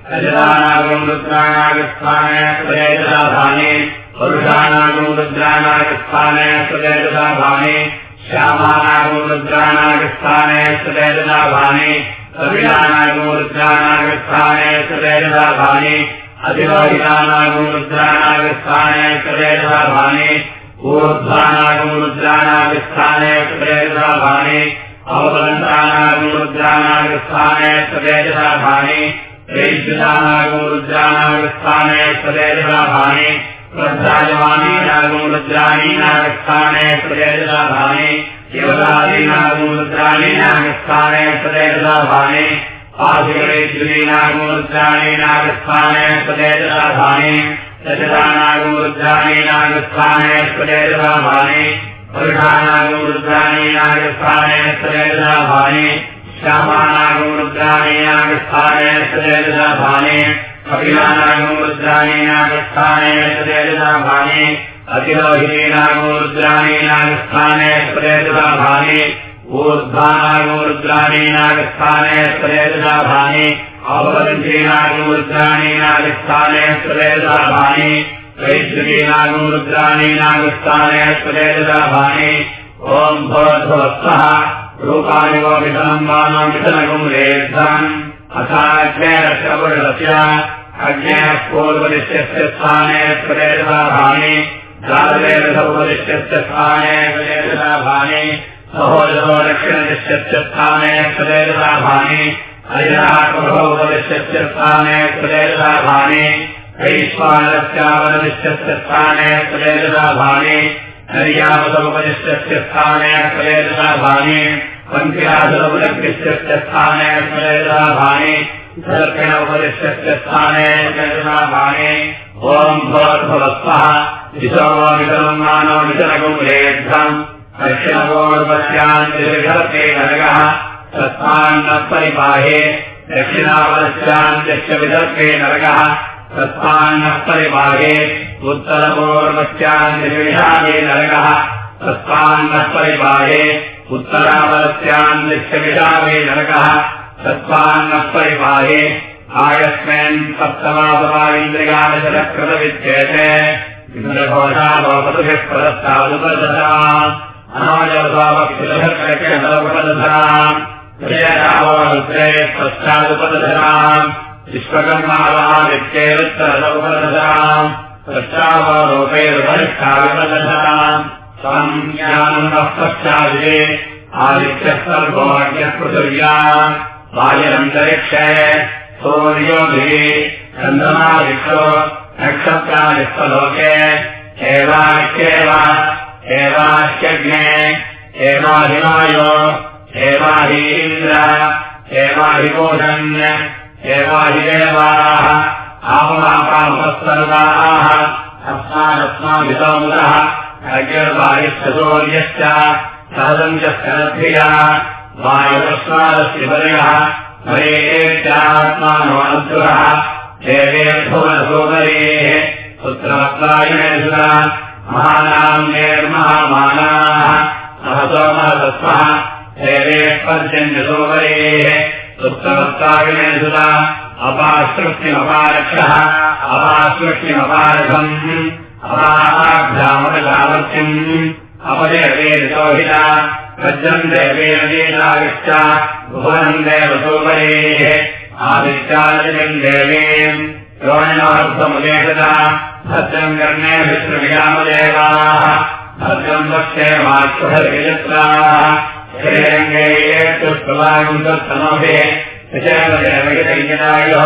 भानि जीवनानागुरुद्राणागस्थाने स्वदेशसा भानि पादुगैजुलानागुरुद्राणागस्थाने स्वदेशसा भानि रजदानागुरुद्राणागस्थाने स्वदेशसा भानि पुरुषाणागुरुद्राणागस्थाने स्वदेशसा भानि श्यामानागुरुद्राणागस्थाने स्वदेशसा भानि कविलानागुरुद्राणागस्थाने स्वदेशसा भानि अधिरोहितानागुरुद्राणागस्थाने स्वदेशसा نا گر جانی ناگستانا گور جانی ناگانے فردلا بانی भानि भानि अतिरोहिणीनागुरुद्राणीनागस्थाने स्वदेशसा भानि ऊर्ध्वानागुरुद्राणीनागस्थाने स्वदेशसा भानि अवरञ्चीनागुरुद्राणीनागस्थाने स्वदेशसा भानि वैद्युकीनागुरुद्राणीनागस्थाने स्वदेशसा भानि ॐ भवद्भवत्सः रूपाणि वो विधनम् मानो विधनगुम् रेद्धम् अथाज्ञेरक्षपुरुषस्य अज्ञेः पूर्वदिश्यस्य स्थाने भानि द्वादवेदसौपदिश्यस्य स्थाने भानि सहोदरो दक्षिणदिश्यस्य स्थाने भानि हरिणाकभौपदिश्यस्य स्थाने भानि वैश्वानस्यावनिष्ठस्य स्थाने क्लेदशाभाने हर्यावसमुपनिष्ठस्य स्थाने क्लेदशाभाने पङ्क्यासुरमुलग्निष्ठस्य स्थाने उपनिष्ठस्य स्थाने क्लेदशाभाने ॐ मानो विचरगुलेभ्यम् दक्षिणपूर्वस्यान् नरगः तस्मान्नः परिपाहे दक्षिणावरस्यान्त्यस्य विदर्भे नरकः तस्मान्नः परिपाहे उत्तरपूर्वस्यान्त्यविषादे नरकः तस्मान्नः परिपाहे विषादे नरकः तस्मान्नः परिपाहे आयस्मिन् सप्तमासवा इन्द्रियाणशरकृतविद्येते इन्द्रघोषालोपतुभिः प्रदत्तादुपदशा अनाजवसावक्षुलभर्कक्षणोपदशा रुद्रे पश्चादुपदशराम् पश्चादिरे आदित्यः सर्वोज्ञः पृथिव्याम् वायुरन्तरिक्षे सूर्योभिः चन्द्रमादिक्षो नक्षत्रादित्वलोके एवाख्येव एवाह्यग्ने एवाहिवायो एवाहीन्द्र एवाहिकोषन् एवाहिदेवाः आहुमापामुपस्सर्गाः अस्मादस्माभितोमुदः अग्निर्वायुश्चतोर्यश्च सहदम् च स्करद्भिया वायुरस्मादस्य वर्यः वरेत्यात्मानो अनुग्रहः देवेभुवनसोदरेः पुत्रवत्लायनेषुरा महानाम्नेर्महामानाः सहसोमहतस्मः देवेः पर्जन्यसोदरेः पुत्रवत्लायनेषुरा अपासृष्टिमपारक्षः अपासृष्टिमपारखम् देवेन भुवनम् आदित्यादिजम् देवीम् योनिनार्थमुदेशता भद्रम् कर्णे भद्रम् पक्षे माक्षुभविजत्राः श्रीरङ्गैयेतुष्पवायुन्तमभिः विजयवजयविजयितायो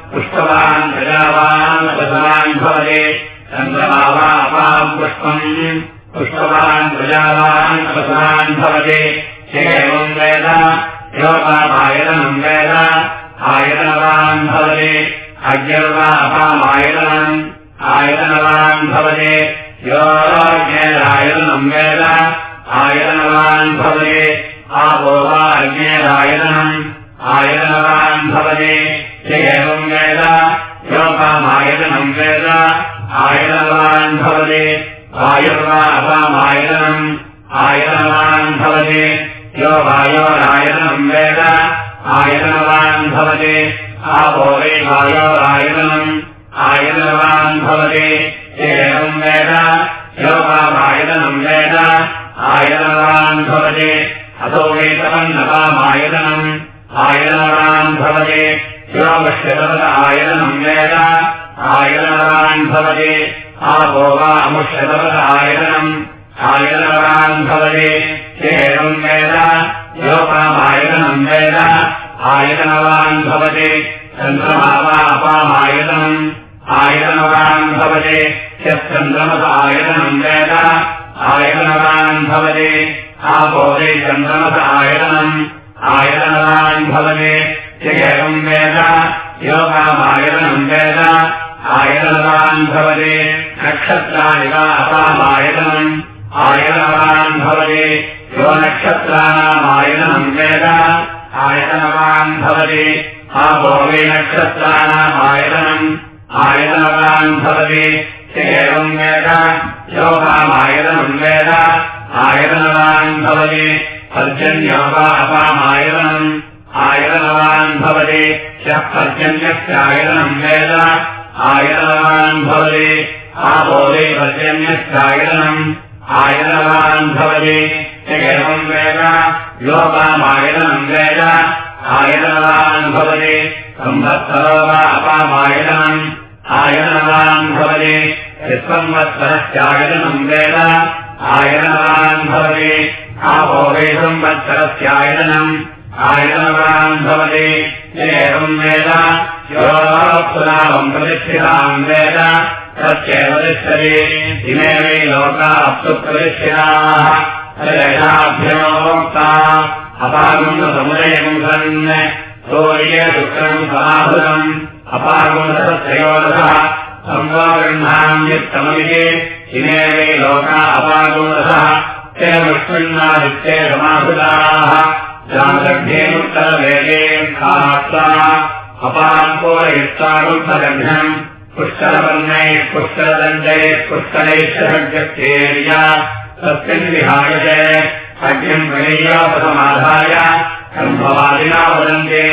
पुष्पवान् प्रजावान् प्रसवान् भवते। पुष्पवान् प्रजावान् प्रसवान् भवते। एवम् वेद योगामायतनम् वेद आयतनवान् अज्ञर्वा अपामायतनम् आयतनवान् भवते। योज्ञेरायतनम् वेद आयतनवान् भवते। आपो वा अज्ञेरायतनम् आयतनवान् भवते। एवम् वेद। योगामायतनम् वेद। आयतनवान् भवते। वायुर्वा अपामायतनम् आयतनवान् भवते। यो वायोरायतनम् वेद। आयतनवान् भवते। आपो वै वायोरायतनम् आयतनवान् भवते। एवम् वेद। योगामायतनम् वेद। आयतनवान् भवते। अतो वेतमन्नवामायतनम् आयतनवान् भवते। योगश्यतवत आयतनम् वेद। आयतनवान् भवते। आपो वा अमुष्यतवत आयतनम् आयतनवान् भवते। एवम् वेद। योगामायतनम् वेद। आयतनवान् भवते। चन्द्रमा वा अपामायतनम् आयतनवान् भवते। यश्चन्द्रमस आयतनम् वेद। आयतनवान् भवते। आपो वै चन्द्रमस आयतनम् आयतनवान् भवते एवम् वेद योगामायतनम् वेद आयतनवान् भवते नक्षत्राणि अपामायतनम् आयतनवान् भवते यो नक्षत्राणामायतनम् वेद आयतनवान् आपो वै नक्षत्राणामायतनम् आयतनवान् भवते एवम् वेद योगामायतनम् वेद आयतनवान् भवते पर्जन्यो वा अपामायतनम् आयतनवान् भवते ह्यः पर्जन्यस्यायतनम् वेद आयनवान् भवति आबोधे पर्जन्यश्चायनम् आयनवान् भवति एवम् वेद योगामायनम् वेद आयनवान् भवति। संवत्सरो वा अपामायनम् आयनवान् भवति। यत्संवत्सरस्यायनम् वेद। आयनवान् भवति। आभोगे संवत्सरस्यायनम् आयनवान् भवति। एवम् वेद। योगाप्सुनामम् प्रतिष्ठिताम् वेद। तस्यैव तिष्ठति इमे वै लोका अप्सु प्रतिष्ठिताः। तदेषाभ्योक्ता। अपागुणसमुदयम् सन्। सूर्यशुक्रम् समाहुतम् अपागुणसत्रयोदशः संवागृह्णान्युत्तममिति इमे वै लोका विष्णुन्नादित्ये समाहुताः जागर्भेमुत्तरवेदे खात्वा अपाङ्कोरयुक्तागुत्तगर्भम् पुष्करवर्णैः पुष्करदण्डैः पुष्करैश्चर्यक्तेर्या तस्मिन् गणीयापदमाधाय। सम्भवादिना वदन्ते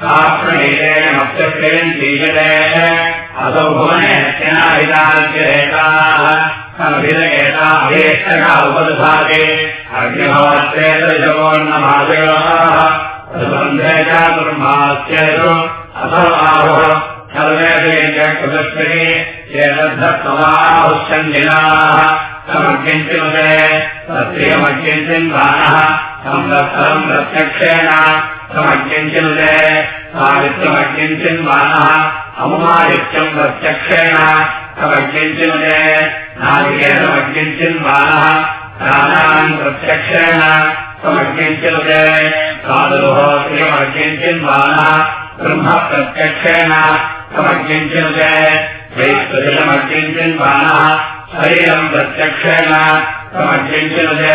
साप्रणेतेन मध्यक्रियम् चीयते असौ अभीष्टका उपदधाते अग्निभवत्तेतरिशवोन्नमादयोः बन्धे चातुर्मास्येषु असौ आहुः। सर्वे कृतस्मिनि चेदद्धत्वमाहुश्चन्दिनाः समग्यञ्चिनुते तत्रियमग्यञ्चिन्वानः संवत्सरम् प्रत्यक्षेण समग्यञ्चिनुते सावित्रमग्यञ्चिन्वानः अमुमादित्यम् प्रत्यक्षेण समग्यञ्चिनुते नारिकेतमग्यञ्चिन्वानः प्राणान् प्रत्यक्षेण समग्यञ्चिनुते साधुहोत्रियमग्यञ्चिन्वानः ब्रह्म प्रत्यक्षेण वैश्वजलमग्यञ्चिन्वानः शरीरम् प्रत्यक्षेण समग्यञ्चिनुते